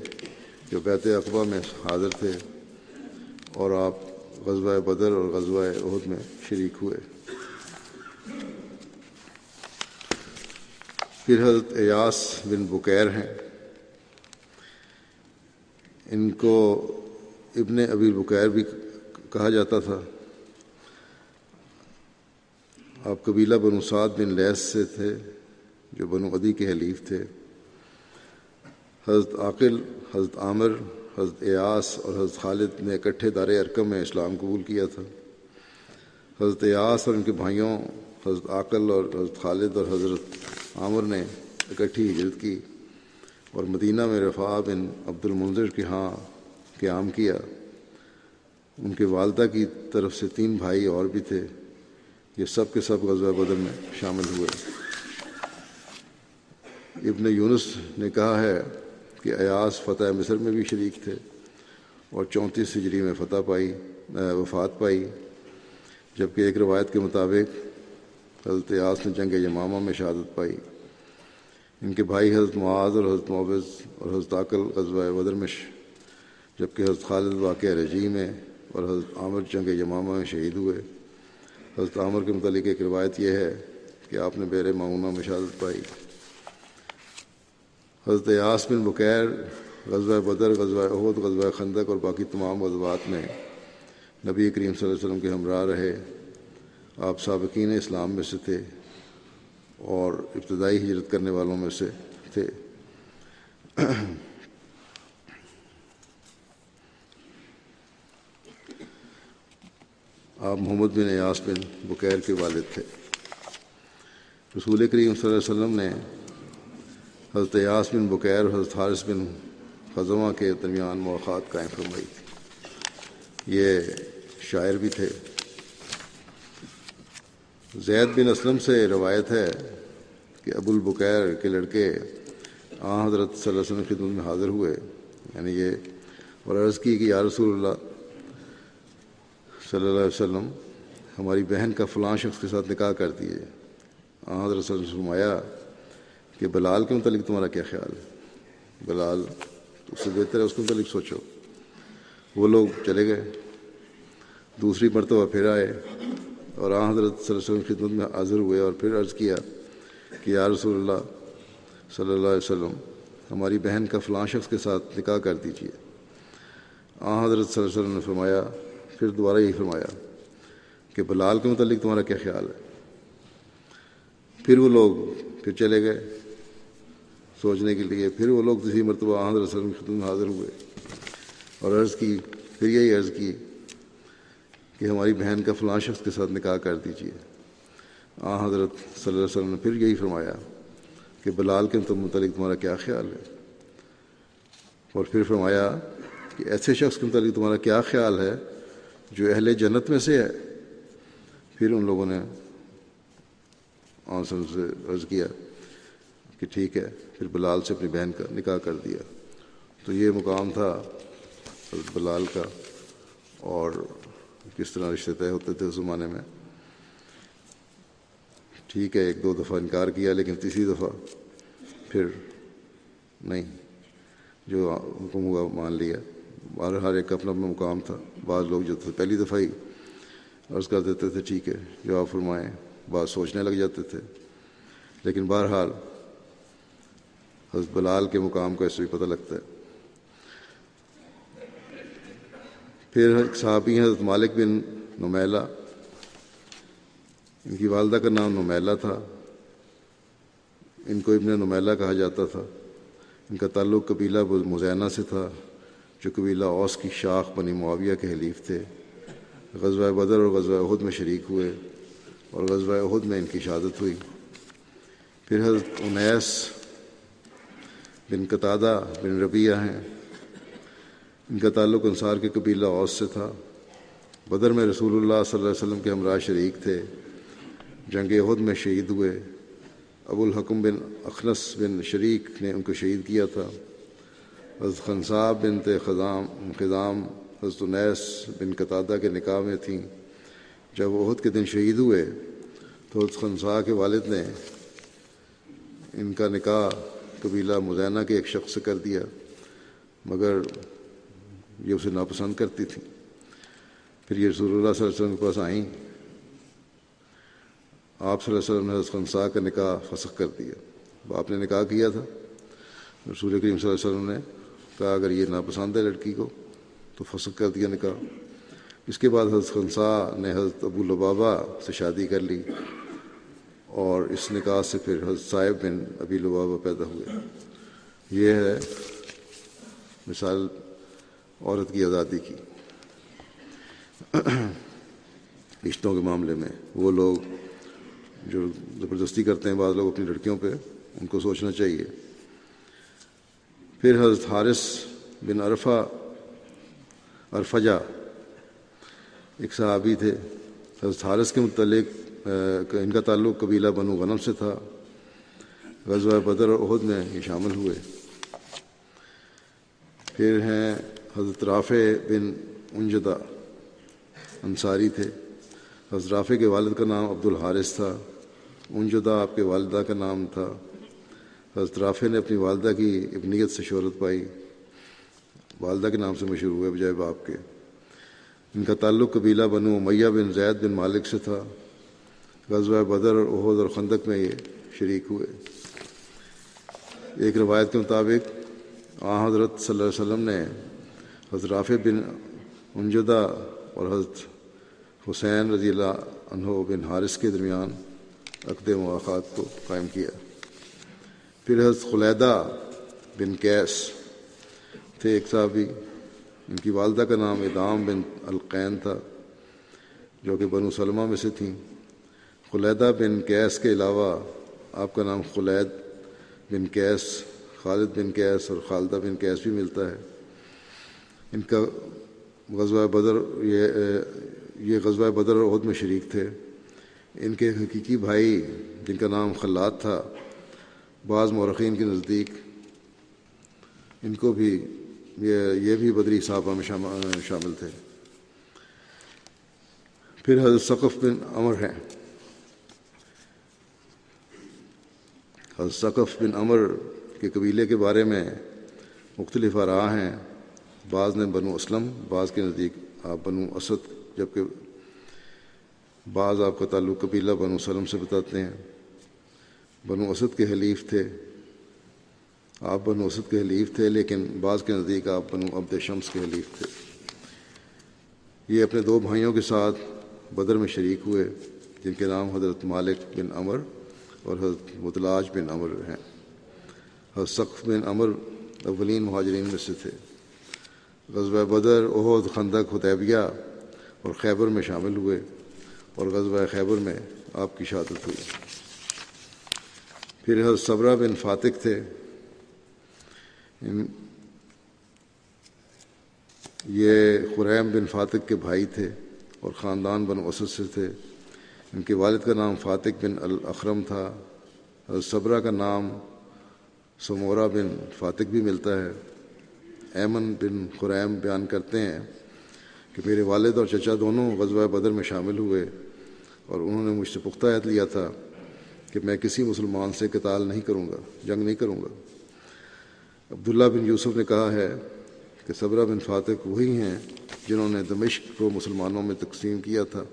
جو بیت اقبا میں حاضر تھے۔ اور آپ غزوہ بدر اور غزوہ عہد میں شریک ہوئے۔ پھر حضرت ایاس بن بکیر ہیں۔ ان کو ابن ابی بکیر بھی کہا جاتا تھا۔ آپ قبیلہ بنو سعد بن لیس سے تھے، جو بنو ادی کے حلیف تھے۔ حضرت عاقل، حضرت عامر حضرت ایاس اور حضرت خالد نے اکٹھے دار ارکم میں اسلام قبول کیا تھا۔ حضرت ایاس اور ان کے بھائیوں، حضرت عاقل اور حضرت خالد اور حضرت عامر نے اکٹھی ہجرت کی اور مدینہ میں رفا بن عبد المنظر کے ہاں قیام کیا۔ ان کے والدہ کی طرف سے تین بھائی اور بھی تھے۔ یہ سب کے سب غزوہ بدر میں شامل ہوئے۔ ابن یونس نے کہا ہے کہ ایاس فتح مصر میں بھی شریک تھے اور چونتیس ہجری میں فتح پائی وفات پائی۔ جبکہ ایک روایت کے مطابق حضرت ایاس نے جنگ یمامہ میں شہادت پائی۔ ان کے بھائی حضرت معاذ اور حضرت معوض اور حضرت عقل غزوہ بدر میں جبکہ حضرت خالد واقع رجی میں اور حضرت عامر جنگ یمامہ میں شہید ہوئے۔ حضرت عامر کے متعلق ایک روایت یہ ہے کہ آپ نے بیر معاونہ میں شہادت پائی۔ حضرت یاس بن بکیر، غزوہ بدر، غزوہ عہد غزوہ خندق اور باقی تمام غزوات میں نبی کریم صلی اللہ علیہ وسلم کے ہمراہ رہے۔ آپ سابقین اسلام میں سے تھے اور ابتدائی ہجرت کرنے والوں میں سے تھے۔ آپ محمد بن ایاس بن بکیر کے والد تھے۔ رسول کریم صلی اللہ علیہ وسلم نے حضرت ایاس بن بکیر، حضرت حارث بن خزمہ کے درمیان مواقع قائم فرمائی تھی۔ یہ شاعر بھی تھے۔ زید بن اسلم سے روایت ہے کہ ابو البکیر کے لڑکے آ حضرت صلی اللہ علیہ وسلم خدمت میں حاضر ہوئے۔ یعنی یہ اور عرض کی کہ یا رسول اللہ صلی اللہ علیہ وسلم، ہماری بہن کا فلاں شخص کے ساتھ نکاح کر دیے آ حضرت صلی اللہ علیہ وسلم فرمایا کہ بلال کے متعلق تمہارا کیا خیال ہے؟ بلال، اس سے بہتر ہے اس کے متعلق سوچو۔ وہ لوگ چلے گئے، دوسری مرتبہ پھر آئے اور آ حضرت صلی اللہ علیہ وسلم خدمت میں حاضر ہوئے اور پھر عرض کیا کہ یا رسول اللہ صلی اللہ علیہ وسلم، ہماری بہن کا فلاں شخص کے ساتھ نکاح کر دیجیے آ حضرت صلی اللہ علیہ وسلم نے فرمایا، پھر دوبارہ یہی فرمایا کہ بلال کے متعلق تمہارا کیا خیال ہے؟ پھر وہ لوگ پھر چلے گئے۔ سوچنے کے لیے، پھر وہ لوگ دوسری مرتبہ آ حضرت صلی اللہ علیہ وسلم میں حاضر ہوئے۔ اور عرض کی، پھر یہی عرض کی کہ ہماری بہن کا فلاں شخص کے ساتھ نکاح کر دیجیے آ، حضرت صلی اللہ علیہ وسلم نے پھر یہی فرمایا کہ بلال کے متعلق تمہارا کیا خیال ہے؟ اور پھر فرمایا کہ ایسے شخص کے متعلق تمہارا کیا خیال ہے جو اہل جنت میں سے ہے؟ پھر ان لوگوں نے آنسر سے عرض کیا کہ ٹھیک ہے پھر بلال سے اپنی بہن کا نکاح کر دیا۔ تو یہ مقام تھا بلال کا اور کس طرح رشتے طے ہوتے تھے اس زمانے میں۔ ٹھیک ہے، ایک دو دفعہ انکار کیا لیکن تیسری دفعہ پھر نہیں، جو حکم ہوا مان لیا۔ بہر ہر ایک اپنا اپنا مقام تھا۔ بعض لوگ جو تھے پہلی دفعہ ہی عرض کر دیتے تھے، ٹھیک ہے، جو آپ فرمائیں، بعض سوچنے لگ جاتے تھے۔ لیکن بہرحال حضرت بلال کے مقام کا اس بھی پتہ لگتا ہے۔ پھر صحابی حضرت مالک بن نمیلا ان کی والدہ کا نام نمیلا تھا۔ ان کو ابن نمیلا کہا جاتا تھا۔ ان کا تعلق قبیلہ مزینہ سے تھا، جو قبیلہ اوس کی شاخ بنی معاویہ کے حلیف تھے۔ غزوہ بدر اور غزوہ عہد میں شریک ہوئے اور غزوہ عہد میں ان کی شہادت ہوئی۔ پھر حضرت انیس بن قطادہ بن ربیہ ہیں۔ ان کا تعلق انصار کے قبیلہ اوس سے تھا۔ بدر میں رسول اللہ صلی اللہ علیہ وسلم کے ہمراہ شریک تھے۔ جنگ عہد میں شہید ہوئے۔ ابو الحکم بن اخنس بن شریک نے ان کو شہید کیا تھا۔ حضرت خنصاب بن خزام خزام حضرت النیس بن قطادہ کے نکاح میں تھیں۔ جب عہد کے دن شہید ہوئے تو حضرت خنسا کے والد نے ان کا نکاح قبیلہ مزینہ کے ایک شخص سے کر دیا، مگر یہ اسے ناپسند کرتی تھیں پھر یہ رسول اللہ صلی اللہ علیہ وسلم کے پاس آئیں۔ آپ صلی اللہ علیہ وسلم نے حضرت خنسا کا نکاح فسخ کر دیا۔ آپ نے نکاح کیا تھا۔ رسول کریم صلی اللہ علیہ وسلم نے کہا، اگر یہ ناپسند ہے لڑکی کو، تو فسخ کر دیا نکاح۔ اس کے بعد حضرت خنسا نے حضرت ابو البابا سے شادی کر لی۔ اور اس نکاح سے پھر حضرت صاحب بن ابی البابا پیدا ہوئے۔ یہ ہے مثال عورت کی آزادی کی۔ رشتوں کے معاملے میں وہ لوگ جو زبردستی کرتے ہیں، بعض لوگ اپنی لڑکیوں پہ، ان کو سوچنا چاہیے۔ پھر حضرت حارث بن عرفہ عرفجا ایک صحابی تھے۔ حضرت حارث کے متعلق ان کا تعلق قبیلہ بنو غنم سے تھا۔ غزوہ بدر اور عہد میں یہ شامل ہوئے۔ پھر ہیں حضرت رافع بن انجدہ انصاری تھے۔ حضرت رافع کے والد کا نام عبد الحارث تھا۔ انجدہ آپ کے والدہ کا نام تھا۔ حضرت رافع نے اپنی والدہ کی ابنیت سے شہرت پائی۔ والدہ کے نام سے مشہور ہوئے بجائے باپ کے۔ ان کا تعلق قبیلہ بنو میہ بن زید بن مالک سے تھا۔ غزوہ بدر اور عہد اور خندق میں یہ شریک ہوئے۔ ایک روایت کے مطابق آ حضرت صلی اللہ علیہ وسلم نے حضرت رافع بن انجدہ اور حضرت حسین رضی اللہ عنہ بن حارث کے درمیان عقد مواقع کو قائم کیا۔ پھر حضرت خلیدہ بن کیس تھے، ایک صحابی، ان کی والدہ کا نام ادام بن القین تھا، جو کہ بنو سلمہ میں سے تھیں۔ خلیدہ بن کیس کے علاوہ آپ کا نام خلید بن کیس خالد بن کیس اور خالدہ بن کیس بھی ملتا ہے۔ ان کا غزوہ بدر، یہ یہ غزوہ بدر عہد میں شریک تھے۔ ان کے حقیقی بھائی جن کا نام خلاد تھا، بعض مورخین کے نزدیک ان کو بھی یہ یہ بھی بدری صحابہ میں شامل تھے۔ پھر حضرت ثقف بن عمر ہیں۔ حضرت ثقف بن عمر کے قبیلے کے بارے میں مختلف آراہ ہیں۔ بعض نے بنو اسلم، بعض کے نزدیک آپ بنو اسد، جبکہ بعض آپ کا تعلق قبیلہ بنو سلم سے بتاتے ہیں۔ بنو اسد کے حلیف تھے۔ آپ بنو اسد کے حلیف تھے، لیکن بعض کے نزدیک آپ بنو عبد شمس کے حلیف تھے۔ یہ اپنے دو بھائیوں کے ساتھ بدر میں شریک ہوئے، جن کے نام حضرت مالک بن عمر اور حضرت متلاج بن عمر ہیں۔ حضرت سقف بن عمر اولین مہاجرین میں سے تھے۔ غزوہ بدر عہد خندق، حدیبیہ اور خیبر میں شامل ہوئے اور غزوہ خیبر میں آپ کی شہادت ہوئی۔ پھر حضرت صبرہ بن فاتق تھے۔ یہ خریم بن فاتق کے بھائی تھے اور خاندان بن اسد سے تھے۔ ان کے والد کا نام فاتق بن الاخرم تھا صبرہ کا نام سمورہ بن فاتق بھی ملتا ہے۔ ایمن بن خریم بیان کرتے ہیں کہ میرے والد اور چچا دونوں غزوہ بدر میں شامل ہوئے اور انہوں نے مجھ سے پختہ عہد لیا تھا کہ میں کسی مسلمان سے قتال نہیں کروں گا، جنگ نہیں کروں گا۔ عبداللہ بن یوسف نے کہا ہے کہ صبرہ بن فاتق وہی ہیں جنہوں نے دمشق کو مسلمانوں میں تقسیم کیا تھا۔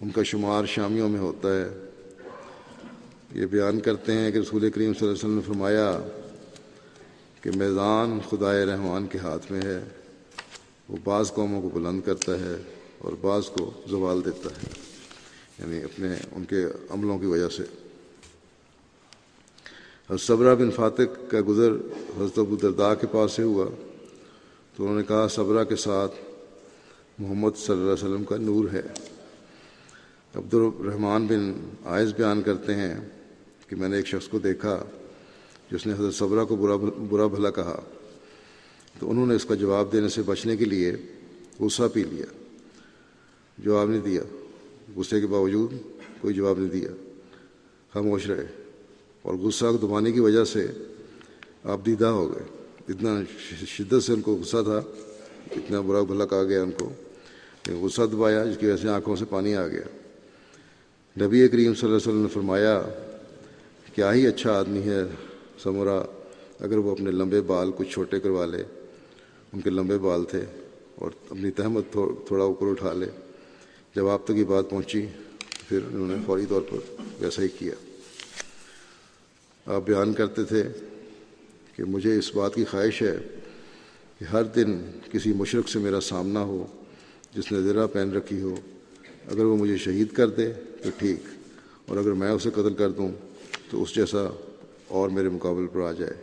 ان کا شمار شامیوں میں ہوتا ہے۔ یہ بیان کرتے ہیں کہ رسول کریم صلی اللہ علیہ وسلم نے فرمایا کہ میدان خدائے رحمان کے ہاتھ میں ہے۔ وہ بعض قوموں کو بلند کرتا ہے اور بعض کو زوال دیتا ہے۔ یعنی اپنے ان کے عملوں کی وجہ سے۔ حضرت صبرہ بن فاتق کا گزر حضرت ابو درداء کے پاس سے ہوا۔ تو انہوں نے کہا، صبرہ کے ساتھ محمد صلی اللہ علیہ وسلم کا نور ہے۔ عبد الرحمٰن بن عائض بیان کرتے ہیں کہ میں نے ایک شخص کو دیکھا جس نے حضرت صبرہ کو برا برا بھلا کہا۔ تو انہوں نے اس کا جواب دینے سے بچنے کے لیے غصہ پی لیا۔ جواب نہیں دیا۔ غصے کے باوجود کوئی جواب نہیں دیا۔ خاموش رہے۔ اور غصہ دبانے کی وجہ سے آپ دیدہ ہو گئے۔ اتنا شدت سے ان کو غصہ تھا۔ اتنا برا بھلا کہا گیا ان کو۔ غصہ دبایا، جس کی وجہ سے آنکھوں سے پانی آ گیا۔ نبی کریم صلی اللہ علیہ وسلم نے فرمایا کیا ہی اچھا آدمی ہے سمورا اگر وہ اپنے لمبے بال کچھ چھوٹے کروا لے، ان کے لمبے بال تھے اور اپنی تہمت تھوڑا اوپر اٹھا لے۔ جب آپ تک یہ بات پہنچی، پھر انہوں نے فوری طور پر ویسا ہی کیا۔ آپ بیان کرتے تھے کہ مجھے اس بات کی خواہش ہے کہ ہر دن کسی مشرق سے میرا سامنا ہو، جس نے زرہ پہن رکھی ہو اگر وہ مجھے شہید کر دے تو ٹھیک، اور اگر میں اسے قتل کر دوں تو اس جیسا اور میرے مقابل پر آ جائے۔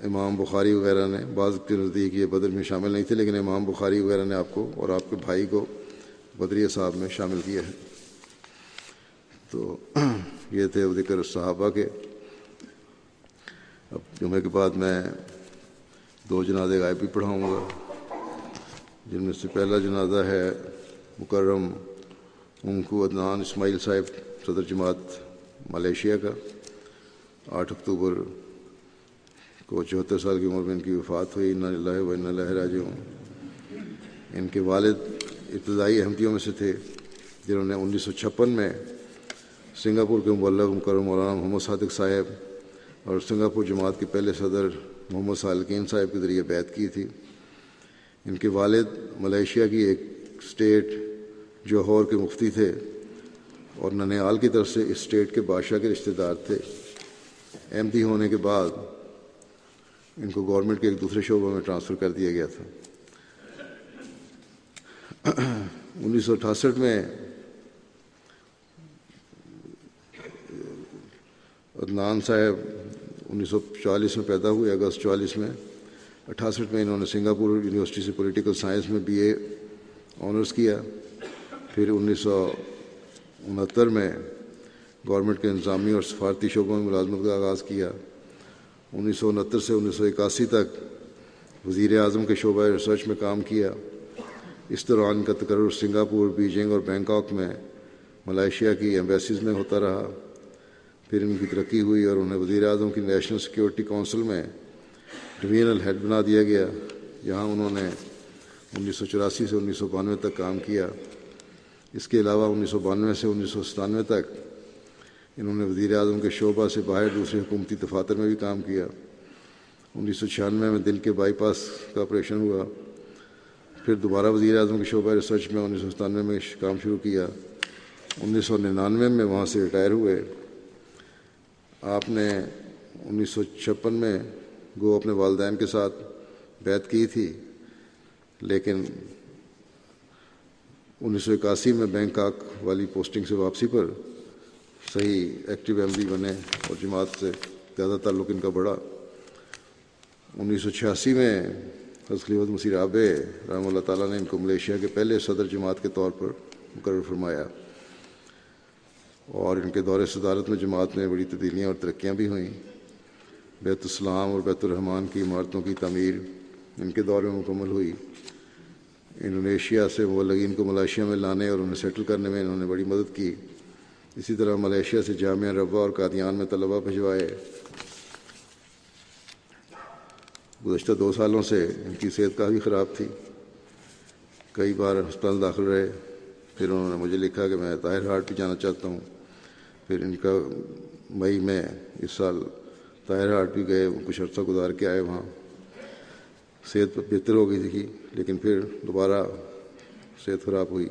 امام بخاری وغیرہ نے بعض کے نزدیک یہ بدر میں شامل نہیں تھے، لیکن امام بخاری وغیرہ نے آپ کو اور آپ کے بھائی کو بدری صاحب میں شامل کیا ہے۔ تو یہ تھے ذکر صحابہ کے۔ اب جمعے کے بعد میں دو جنازے غائب بھی پڑھاؤں گا۔ جن میں سے پہلا جنازہ ہے مکرم انکو عدنان اسماعیل صاحب صدر جماعت ملیشیا کا۔ آٹھ اکتوبر کو چوہتر سال کی عمر میں ان کی وفات ہوئی۔ ان اللہ و ان اللہ راج ہوں ان کے والد ابتدائی احمدیوں میں سے تھے، جنہوں نے انیس سو چھپن میں سنگاپور کے مبلغ مکرم مولانا محمد صادق صاحب اور سنگاپور جماعت کے پہلے صدر محمد سالکین صاحب کے ذریعے بیعت کی تھی۔ ان کے والد ملیشیا کی ایک اسٹیٹ جوہور کے مفتی تھے اور ننیال کی طرف سے اس اسٹیٹ کے بادشاہ کے رشتہ دار تھے۔ احمدی ہونے کے بعد ان کو گورنمنٹ کے ایک دوسرے شعبوں میں ٹرانسفر کر دیا گیا تھا۔ انیس سو اٹھاسٹھ میں عدنان صاحب انیس سو چوالیس میں پیدا ہوئے، اگست چوالیس میں۔ اٹھاسٹھ میں انہوں نے سنگاپور یونیورسٹی سے پولیٹیکل سائنس میں بی اے آنرس کیا، پھر انیس سو انہتر میں گورنمنٹ کے انتظامی اور سفارتی شعبوں میں ملازمت کا آغاز کیا۔ انیس سو انہتر سے انیس سو اکاسی تک وزیر اعظم کے شعبہ ریسرچ میں کام کیا۔ اس دوران کا تقرر سنگاپور، بیجنگ اور بینکاک میں ملائیشیا کی ایمبیسیز میں ہوتا رہا۔ پھر ان کی ترقی ہوئی اور انہیں وزیر اعظم کی نیشنل سیکیورٹی کونسل میں ڈویژنل ہیڈ بنا دیا گیا۔ جہاں انہوں نے انیس سو چوراسی سے انیس سو بانوے تک کام کیا۔ اس کے علاوہ انیس سو بانوے سے انیس سو ستانوے تک انہوں نے وزیر اعظم کے شعبہ سے باہر دوسرے حکومتی دفاتر میں بھی کام کیا۔ انیس سو چھیانوے میں دل کے بائی پاس کا آپریشن ہوا۔ پھر دوبارہ وزیر اعظم کے شعبہ ریسرچ میں انیس سو ستانوے میں کام شروع کیا۔ انیس سو ننانوے میں وہاں سے ریٹائر ہوئے۔ آپ نے انیس سو چھپن میں گو اپنے والدین کے ساتھ بیت کی تھی، لیکن انیس سو اکاسی میں بینکاک والی پوسٹنگ سے واپسی پر صحیح ایکٹیو ایم ڈی بنے اور جماعت سے زیادہ تعلق ان کا بڑھا۔ انیس سو چھیاسی میں خلیفت مسیر آب رحمہ اللہ تعالیٰ نے ان کو ملیشیا کے پہلے صدر جماعت کے طور پر مقرر فرمایا۔ اور ان کے دور صدارت میں جماعت میں بڑی تبدیلیاں اور ترقیاں بھی ہوئیں۔ بیت السلام اور بیت الرحمان کی عمارتوں کی تعمیر ان کے دور میں مکمل ہوئی۔ انڈونیشیا سے وہ لگین کو ملائیشیا میں لانے اور انہیں سیٹل کرنے میں انہوں نے بڑی مدد کی۔ اسی طرح ملیشیا سے جامعہ ربا اور قادیان میں طلبہ بھجوائے۔ گزشتہ دو سالوں سے ان کی صحت کافی خراب تھی۔ کئی بار ہسپتال داخل رہے۔ پھر انہوں نے مجھے لکھا کہ میں طاہر ہارٹ بھی جانا چاہتا ہوں۔ پھر ان کا مئی میں اس سال طاہر ہارٹ بھی گئے کچھ عرصہ گزار کے آئے وہاں۔ صحت بہتر ہو گئی تھی، لیکن پھر دوبارہ صحت خراب ہوئی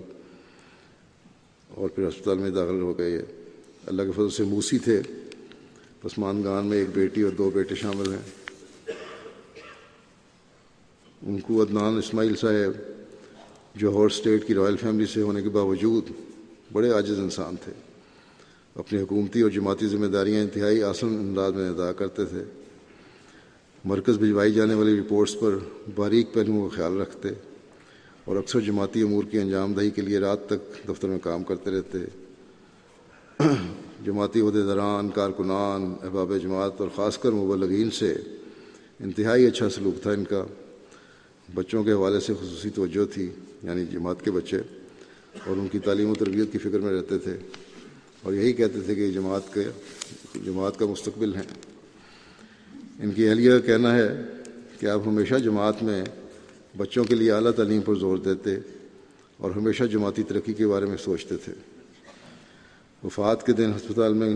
اور پھر ہسپتال میں داخل ہو گئے۔ اللہ کے فضل سے موسی تھے۔ پسماندگان میں ایک بیٹی اور دو بیٹے شامل ہیں۔ ان کو عدنان اسماعیل صاحب جوہر اسٹیٹ کی رائل فیملی سے ہونے کے باوجود بڑے عاجز انسان تھے۔ اپنی حکومتی اور جماعتی ذمہ داریاں انتہائی آسن انداز میں ادا کرتے تھے۔ مرکز بھجوائی جانے والی رپورٹس پر باریک پہلوؤں کا خیال رکھتے اور اکثر جماعتی امور کی انجام دہی کے لیے رات تک دفتر میں کام کرتے رہتے۔ جماعتی عہدیداران کارکنان، احباب جماعت اور خاص کر مبلغین سے انتہائی اچھا سلوک تھا ان کا۔ بچوں کے حوالے سے خصوصی توجہ تھی یعنی جماعت کے بچے اور ان کی تعلیم و تربیت کی فکر میں رہتے تھے۔ اور یہی کہتے تھے کہ جماعت کے جماعت کا مستقبل ہیں ان کی اہلیہ کا کہنا ہے کہ آپ ہمیشہ جماعت میں بچوں کے لیے اعلیٰ تعلیم پر زور دیتے اور ہمیشہ جماعتی ترقی کے بارے میں سوچتے تھے۔ وفات کے دن ہسپتال میں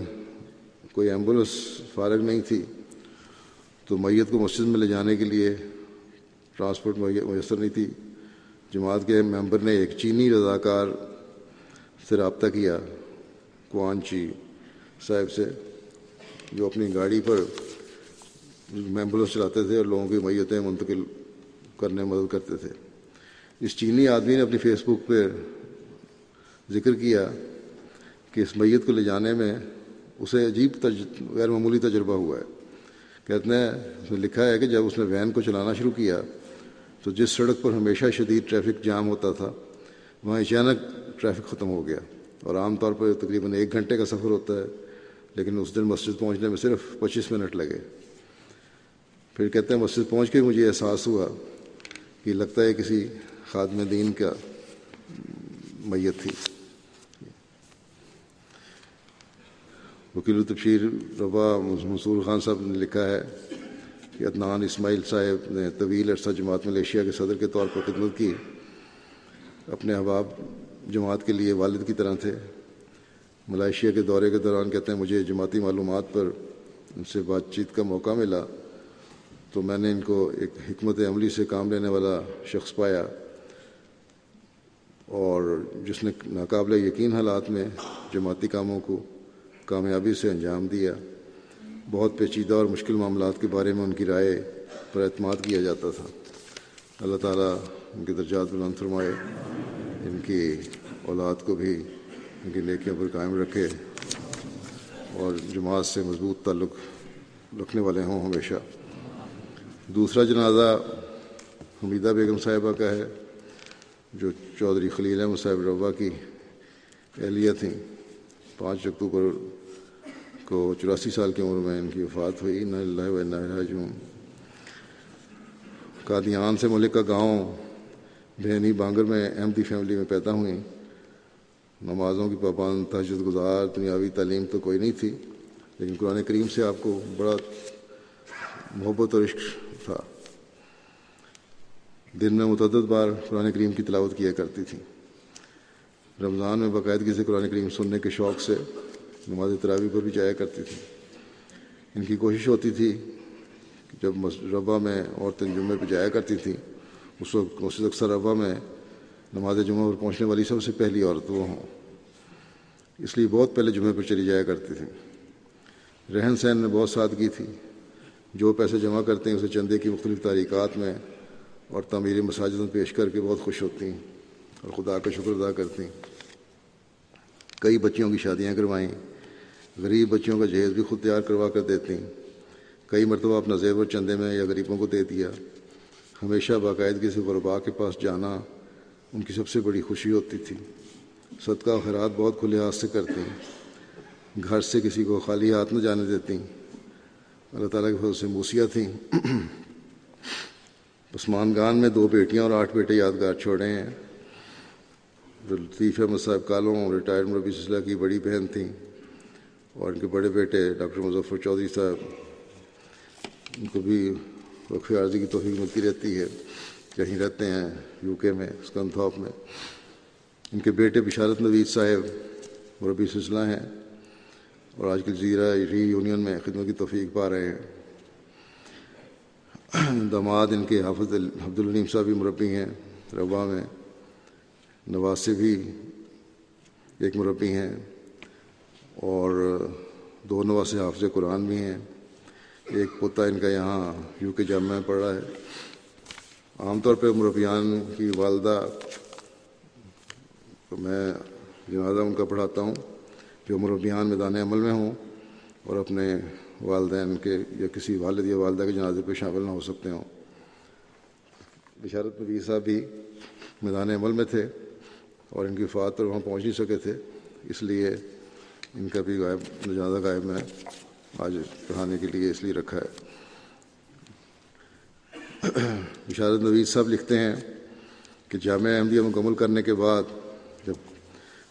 کوئی ایمبولینس فارغ نہیں تھی تو میت کو مسجد میں لے جانے کے لیے ٹرانسپورٹ میسر نہیں تھی۔ جماعت کے ممبر نے ایک چینی رضاکار سے رابطہ کیا۔ کوانچی صاحب سے، جو اپنی گاڑی پر ایمبولینس چلاتے تھے اور لوگوں کی میتیں منتقل کرنے میں مدد کرتے تھے۔ اس چینی آدمی نے اپنی فیس بک پہ ذکر کیا کہ اس میت کو لے جانے میں اسے عجیب غیر معمولی تجربہ ہوا ہے۔ کہتے ہیں، اس نے لکھا ہے کہ جب اس نے وین کو چلانا شروع کیا تو جس سڑک پر ہمیشہ شدید ٹریفک جام ہوتا تھا، وہاں اچانک ٹریفک ختم ہو گیا۔ اور عام طور پر تقریباً ایک گھنٹے کا سفر ہوتا ہے، لیکن اس دن مسجد پہنچنے میں صرف پچیس منٹ لگے۔ پھر کہتے ہیں مسجد پہنچ کے مجھے احساس ہوا کہ لگتا ہے کسی خادم دین کا میت تھی۔ وکیل تبشیر ربا منصور خان صاحب نے لکھا ہے کہ عدنان اسماعیل صاحب نے طویل عرصہ جماعت ملیشیا کے صدر کے طور پر خدمت کی۔ اپنے احباب جماعت کے لیے والد کی طرح تھے۔ ملائیشیا کے دورے کے دوران کہتے ہیں، مجھے جماعتی معلومات پر ان سے بات چیت کا موقع ملا۔ تو میں نے ان کو ایک حکمت عملی سے کام لینے والا شخص پایا اور جس نے ناقابل یقین حالات میں جماعتی کاموں کو کامیابی سے انجام دیا۔ بہت پیچیدہ اور مشکل معاملات کے بارے میں ان کی رائے پر اعتماد کیا جاتا تھا۔ اللہ تعالیٰ ان کے درجات بلند فرمائے۔ ان کی اولاد کو بھی ان کی نیکیوں پر قائم رکھے اور جماعت سے مضبوط تعلق رکھنے والے ہوں ہمیشہ۔ دوسرا جنازہ حمیدہ بیگم صاحبہ کا ہے، جو چودھری خلیل احمد صاحب ربا کی اہلیہ تھیں۔ پانچ اکتوبر کو چوراسی سال کی عمر میں ان کی وفات ہوئی۔ نہ اللہ و نہ قادیان سے ملک کا گاؤں بہنی بانگر میں احمدی فیملی میں پیدا ہوئیں نمازوں کی پابند تحجد گزار، دنیاوی تعلیم تو کوئی نہیں تھی، لیکن قرآن کریم سے آپ کو بڑا محبت اور عشق تھا۔ دن میں متعدد بار قرآن کریم کی تلاوت کیا کرتی تھی۔ رمضان میں باقاعدگی سے قرآن کریم سننے کے شوق سے نماز تراوی پر بھی جایا کرتی تھی۔ ان کی کوشش ہوتی تھی جب ربا میں عورتیں جمعے پہ جایا کرتی تھیں اس وقت مسجد اکثر ربا میں نماز جمعہ پر پہنچنے والی سب سے پہلی عورت وہ ہوں۔ اس لیے بہت پہلے جمعے پر چلی جایا کرتی تھیں۔ رہن سہن میں بہت سادگی تھی۔ جو پیسے جمع کرتے ہیں اسے چندے کی مختلف تاریخات میں اور تعمیری مساجد میں پیش کر کے بہت خوش ہوتی ہیں اور خدا کا شکر ادا کرتی ہیں۔ کئی بچیوں کی شادیاں کروائیں، غریب بچیوں کا جہیز بھی خود تیار کروا کر دیتی ہیں۔ کئی مرتبہ اپنا زیور چندے میں یا غریبوں کو دے دیا۔ ہمیشہ باقاعدگی سے غربا کے پاس جانا ان کی سب سے بڑی خوشی ہوتی تھی۔ صدقہ و خیرات بہت کھلے ہاتھ سے کرتے ہیں۔ گھر سے کسی کو خالی ہاتھ نہ جانے دیتی۔ اللہ تعالیٰ کے فضل سے موسیہ تھیں۔ عثمان گان میں دو بیٹیاں اور آٹھ بیٹے یادگار چھوڑے ہیں۔ لطیف احمد صاحب کالوں ریٹائرڈ مربی سلسلہ کی بڑی بہن تھیں۔ اور ان کے بڑے بیٹے ڈاکٹر مظفر چودھری صاحب۔ ان کو بھی وقف عارضی کی توفیق ملتی رہتی ہے کہیں رہتے ہیں یو کے میں اسکن تھاپ میں۔ ان کے بیٹے بشارت نوید صاحب مربی سلسلہ ہیں اور آج کل زیرہ ری یونین میں خدمت کی توفیق پا رہے ہیں۔ دماد ان کے حافظ عبد العلیم صاحب بھی مربی ہیں ربا میں۔ نواز سے بھی ایک مربی ہیں اور دو نواز سے حافظ قرآن بھی ہیں۔ ایک پوتا ان کا یہاں یو کے جامعہ میں پڑھ رہا ہے۔ عام طور پہ مربیان کی والدہ تو میں جنازہ ان کا پڑھاتا ہوں جو مربیان میدان عمل میں ہوں اور اپنے والدین کے یا کسی والد یا والدہ کے جنازے پہ شامل نہ ہو سکتے ہوں۔ بشارت نبی صاحب بھی میدان عمل میں تھے اور ان کی فات پر وہاں پہنچ نہیں سکے تھے، اس لیے ان کا بھی غائب جنازہ غائب میں آج پڑھانے کے لیے اس لیے رکھا ہے۔ بشارت نوید صاحب لکھتے ہیں کہ جامعہ احمدیہ مکمل کرنے کے بعد جب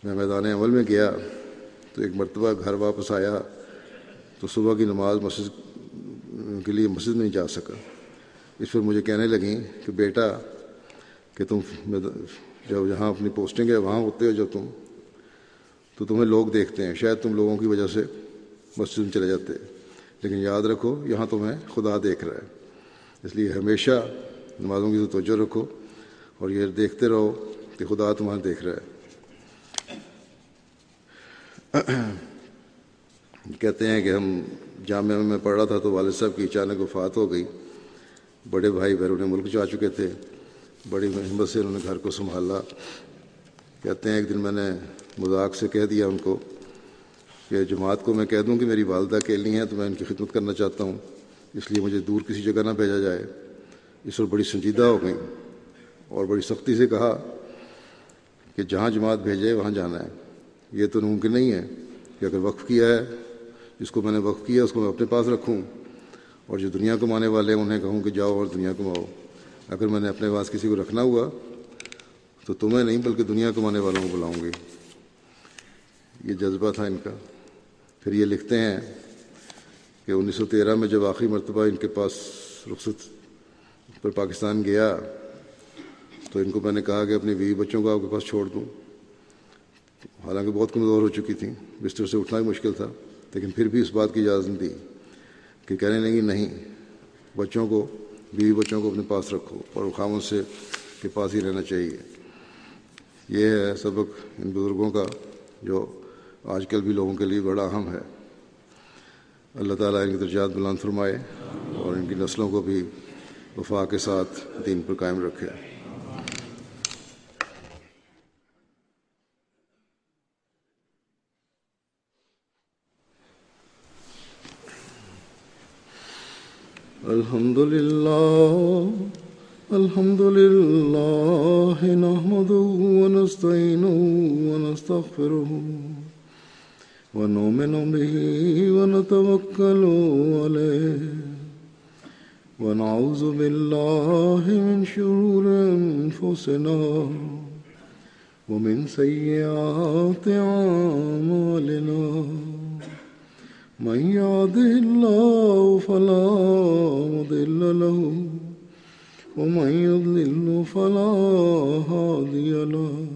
میں میدان عمل میں گیا تو ایک مرتبہ گھر واپس آیا تو صبح کی نماز مسجد کے لیے مسجد نہیں جا سکا۔ اس پر مجھے کہنے لگیں کہ بیٹا، کہ تم جب جہاں اپنی پوسٹنگ ہے، وہاں ہوتے ہو جب تم، تو تمہیں لوگ دیکھتے ہیں، شاید تم لوگوں کی وجہ سے۔ مسجد میں چلے جاتے۔ لیکن یاد رکھو، یہاں تمہیں خدا دیکھ رہا ہے۔ اس لیے ہمیشہ نمازوں کی توجہ رکھو اور یہ دیکھتے رہو کہ خدا تمہارا دیکھ رہا ہے۔ کہتے ہیں کہ ہم جامعہ میں پڑھ رہا تھا تو والد صاحب کی اچانک وفات ہو گئی۔ بڑے بھائی بیرون ملک جا چکے تھے۔ بڑی ہمت سے انہوں نے گھر کو سنبھالا۔ کہتے ہیں ایک دن میں نے مذاق سے کہہ دیا ان کو۔ کہ جماعت کو میں کہہ دوں کہ میری والدہ اکیلی ہیں تو میں ان کی خدمت کرنا چاہتا ہوں، اس لیے مجھے دور کسی جگہ نہ بھیجا جائے۔ اس پر بڑی سنجیدہ ہو گئی اور بڑی سختی سے کہا کہ جہاں جماعت بھیجے وہاں جانا ہے۔ یہ تو ممکن نہیں ہے کہ اگر وقف کیا ہے، جس کو میں نے وقف کیا، اس کو میں اپنے پاس رکھوں۔ اور جو دنیا کمانے والے ہیں، انہیں کہوں کہ جاؤ اور دنیا کماؤ۔ اگر میں نے اپنے پاس کسی کو رکھنا ہوا، تو تمہیں نہیں بلکہ دنیا کمانے والوں کو بلاؤں گی۔ یہ جذبہ تھا ان کا۔ پھر یہ لکھتے ہیں کہ انیس سو تیرہ میں جب آخری مرتبہ ان کے پاس رخصت پر پاکستان گیا، تو ان کو میں نے کہا کہ اپنی بیوی بچوں کو آپ کے پاس چھوڑ دوں۔ حالانکہ بہت کمزور ہو چکی تھیں، بستر سے اٹھنا بھی مشکل تھا، لیکن پھر بھی اس بات کی اجازت دی کہ کہنے لگی نہیں، بچوں کو، بیوی بچوں کو اپنے پاس رکھو اور خاموں سے کے پاس ہی رہنا چاہیے۔ یہ ہے سبق ان بزرگوں کا جو آج کل بھی لوگوں کے لیے بڑا اہم ہے۔ اللہ تعالیٰ ان کے درجات بلند فرمائے اور ان کی نسلوں کو بھی وفا کے ساتھ دین پر قائم رکھے۔ الحمد للہ الحمد للہ نحمد ونستعينه ونستغفره ونؤمن به ونتوكل عليه ونعوذ بالله من شرور انفسنا ومن سيئات اعمالنا من يهده الله فلا مضل له ومن يضلل فلا هادي له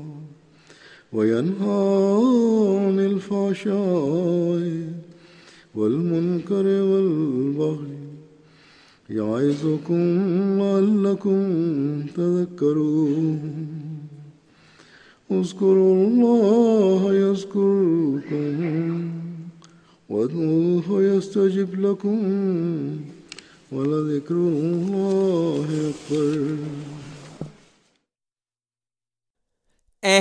وينهى عن الفحشاء والمنكر والبغي يعظكم لعلكم تذكرون اذكروا الله يذكركم وادعوه يستجب لكم ولذكر الله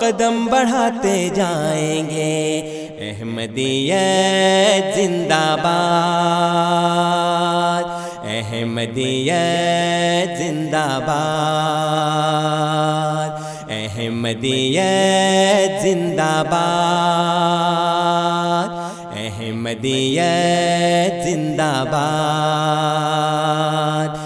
قدم بڑھاتے جائیں گے۔ احمدیت زندہ باد۔ احمدیت زندہ باد۔ احمدیت زندہ باد۔ احمدیت زندہ باد۔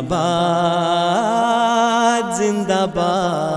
آباد زندہ باد۔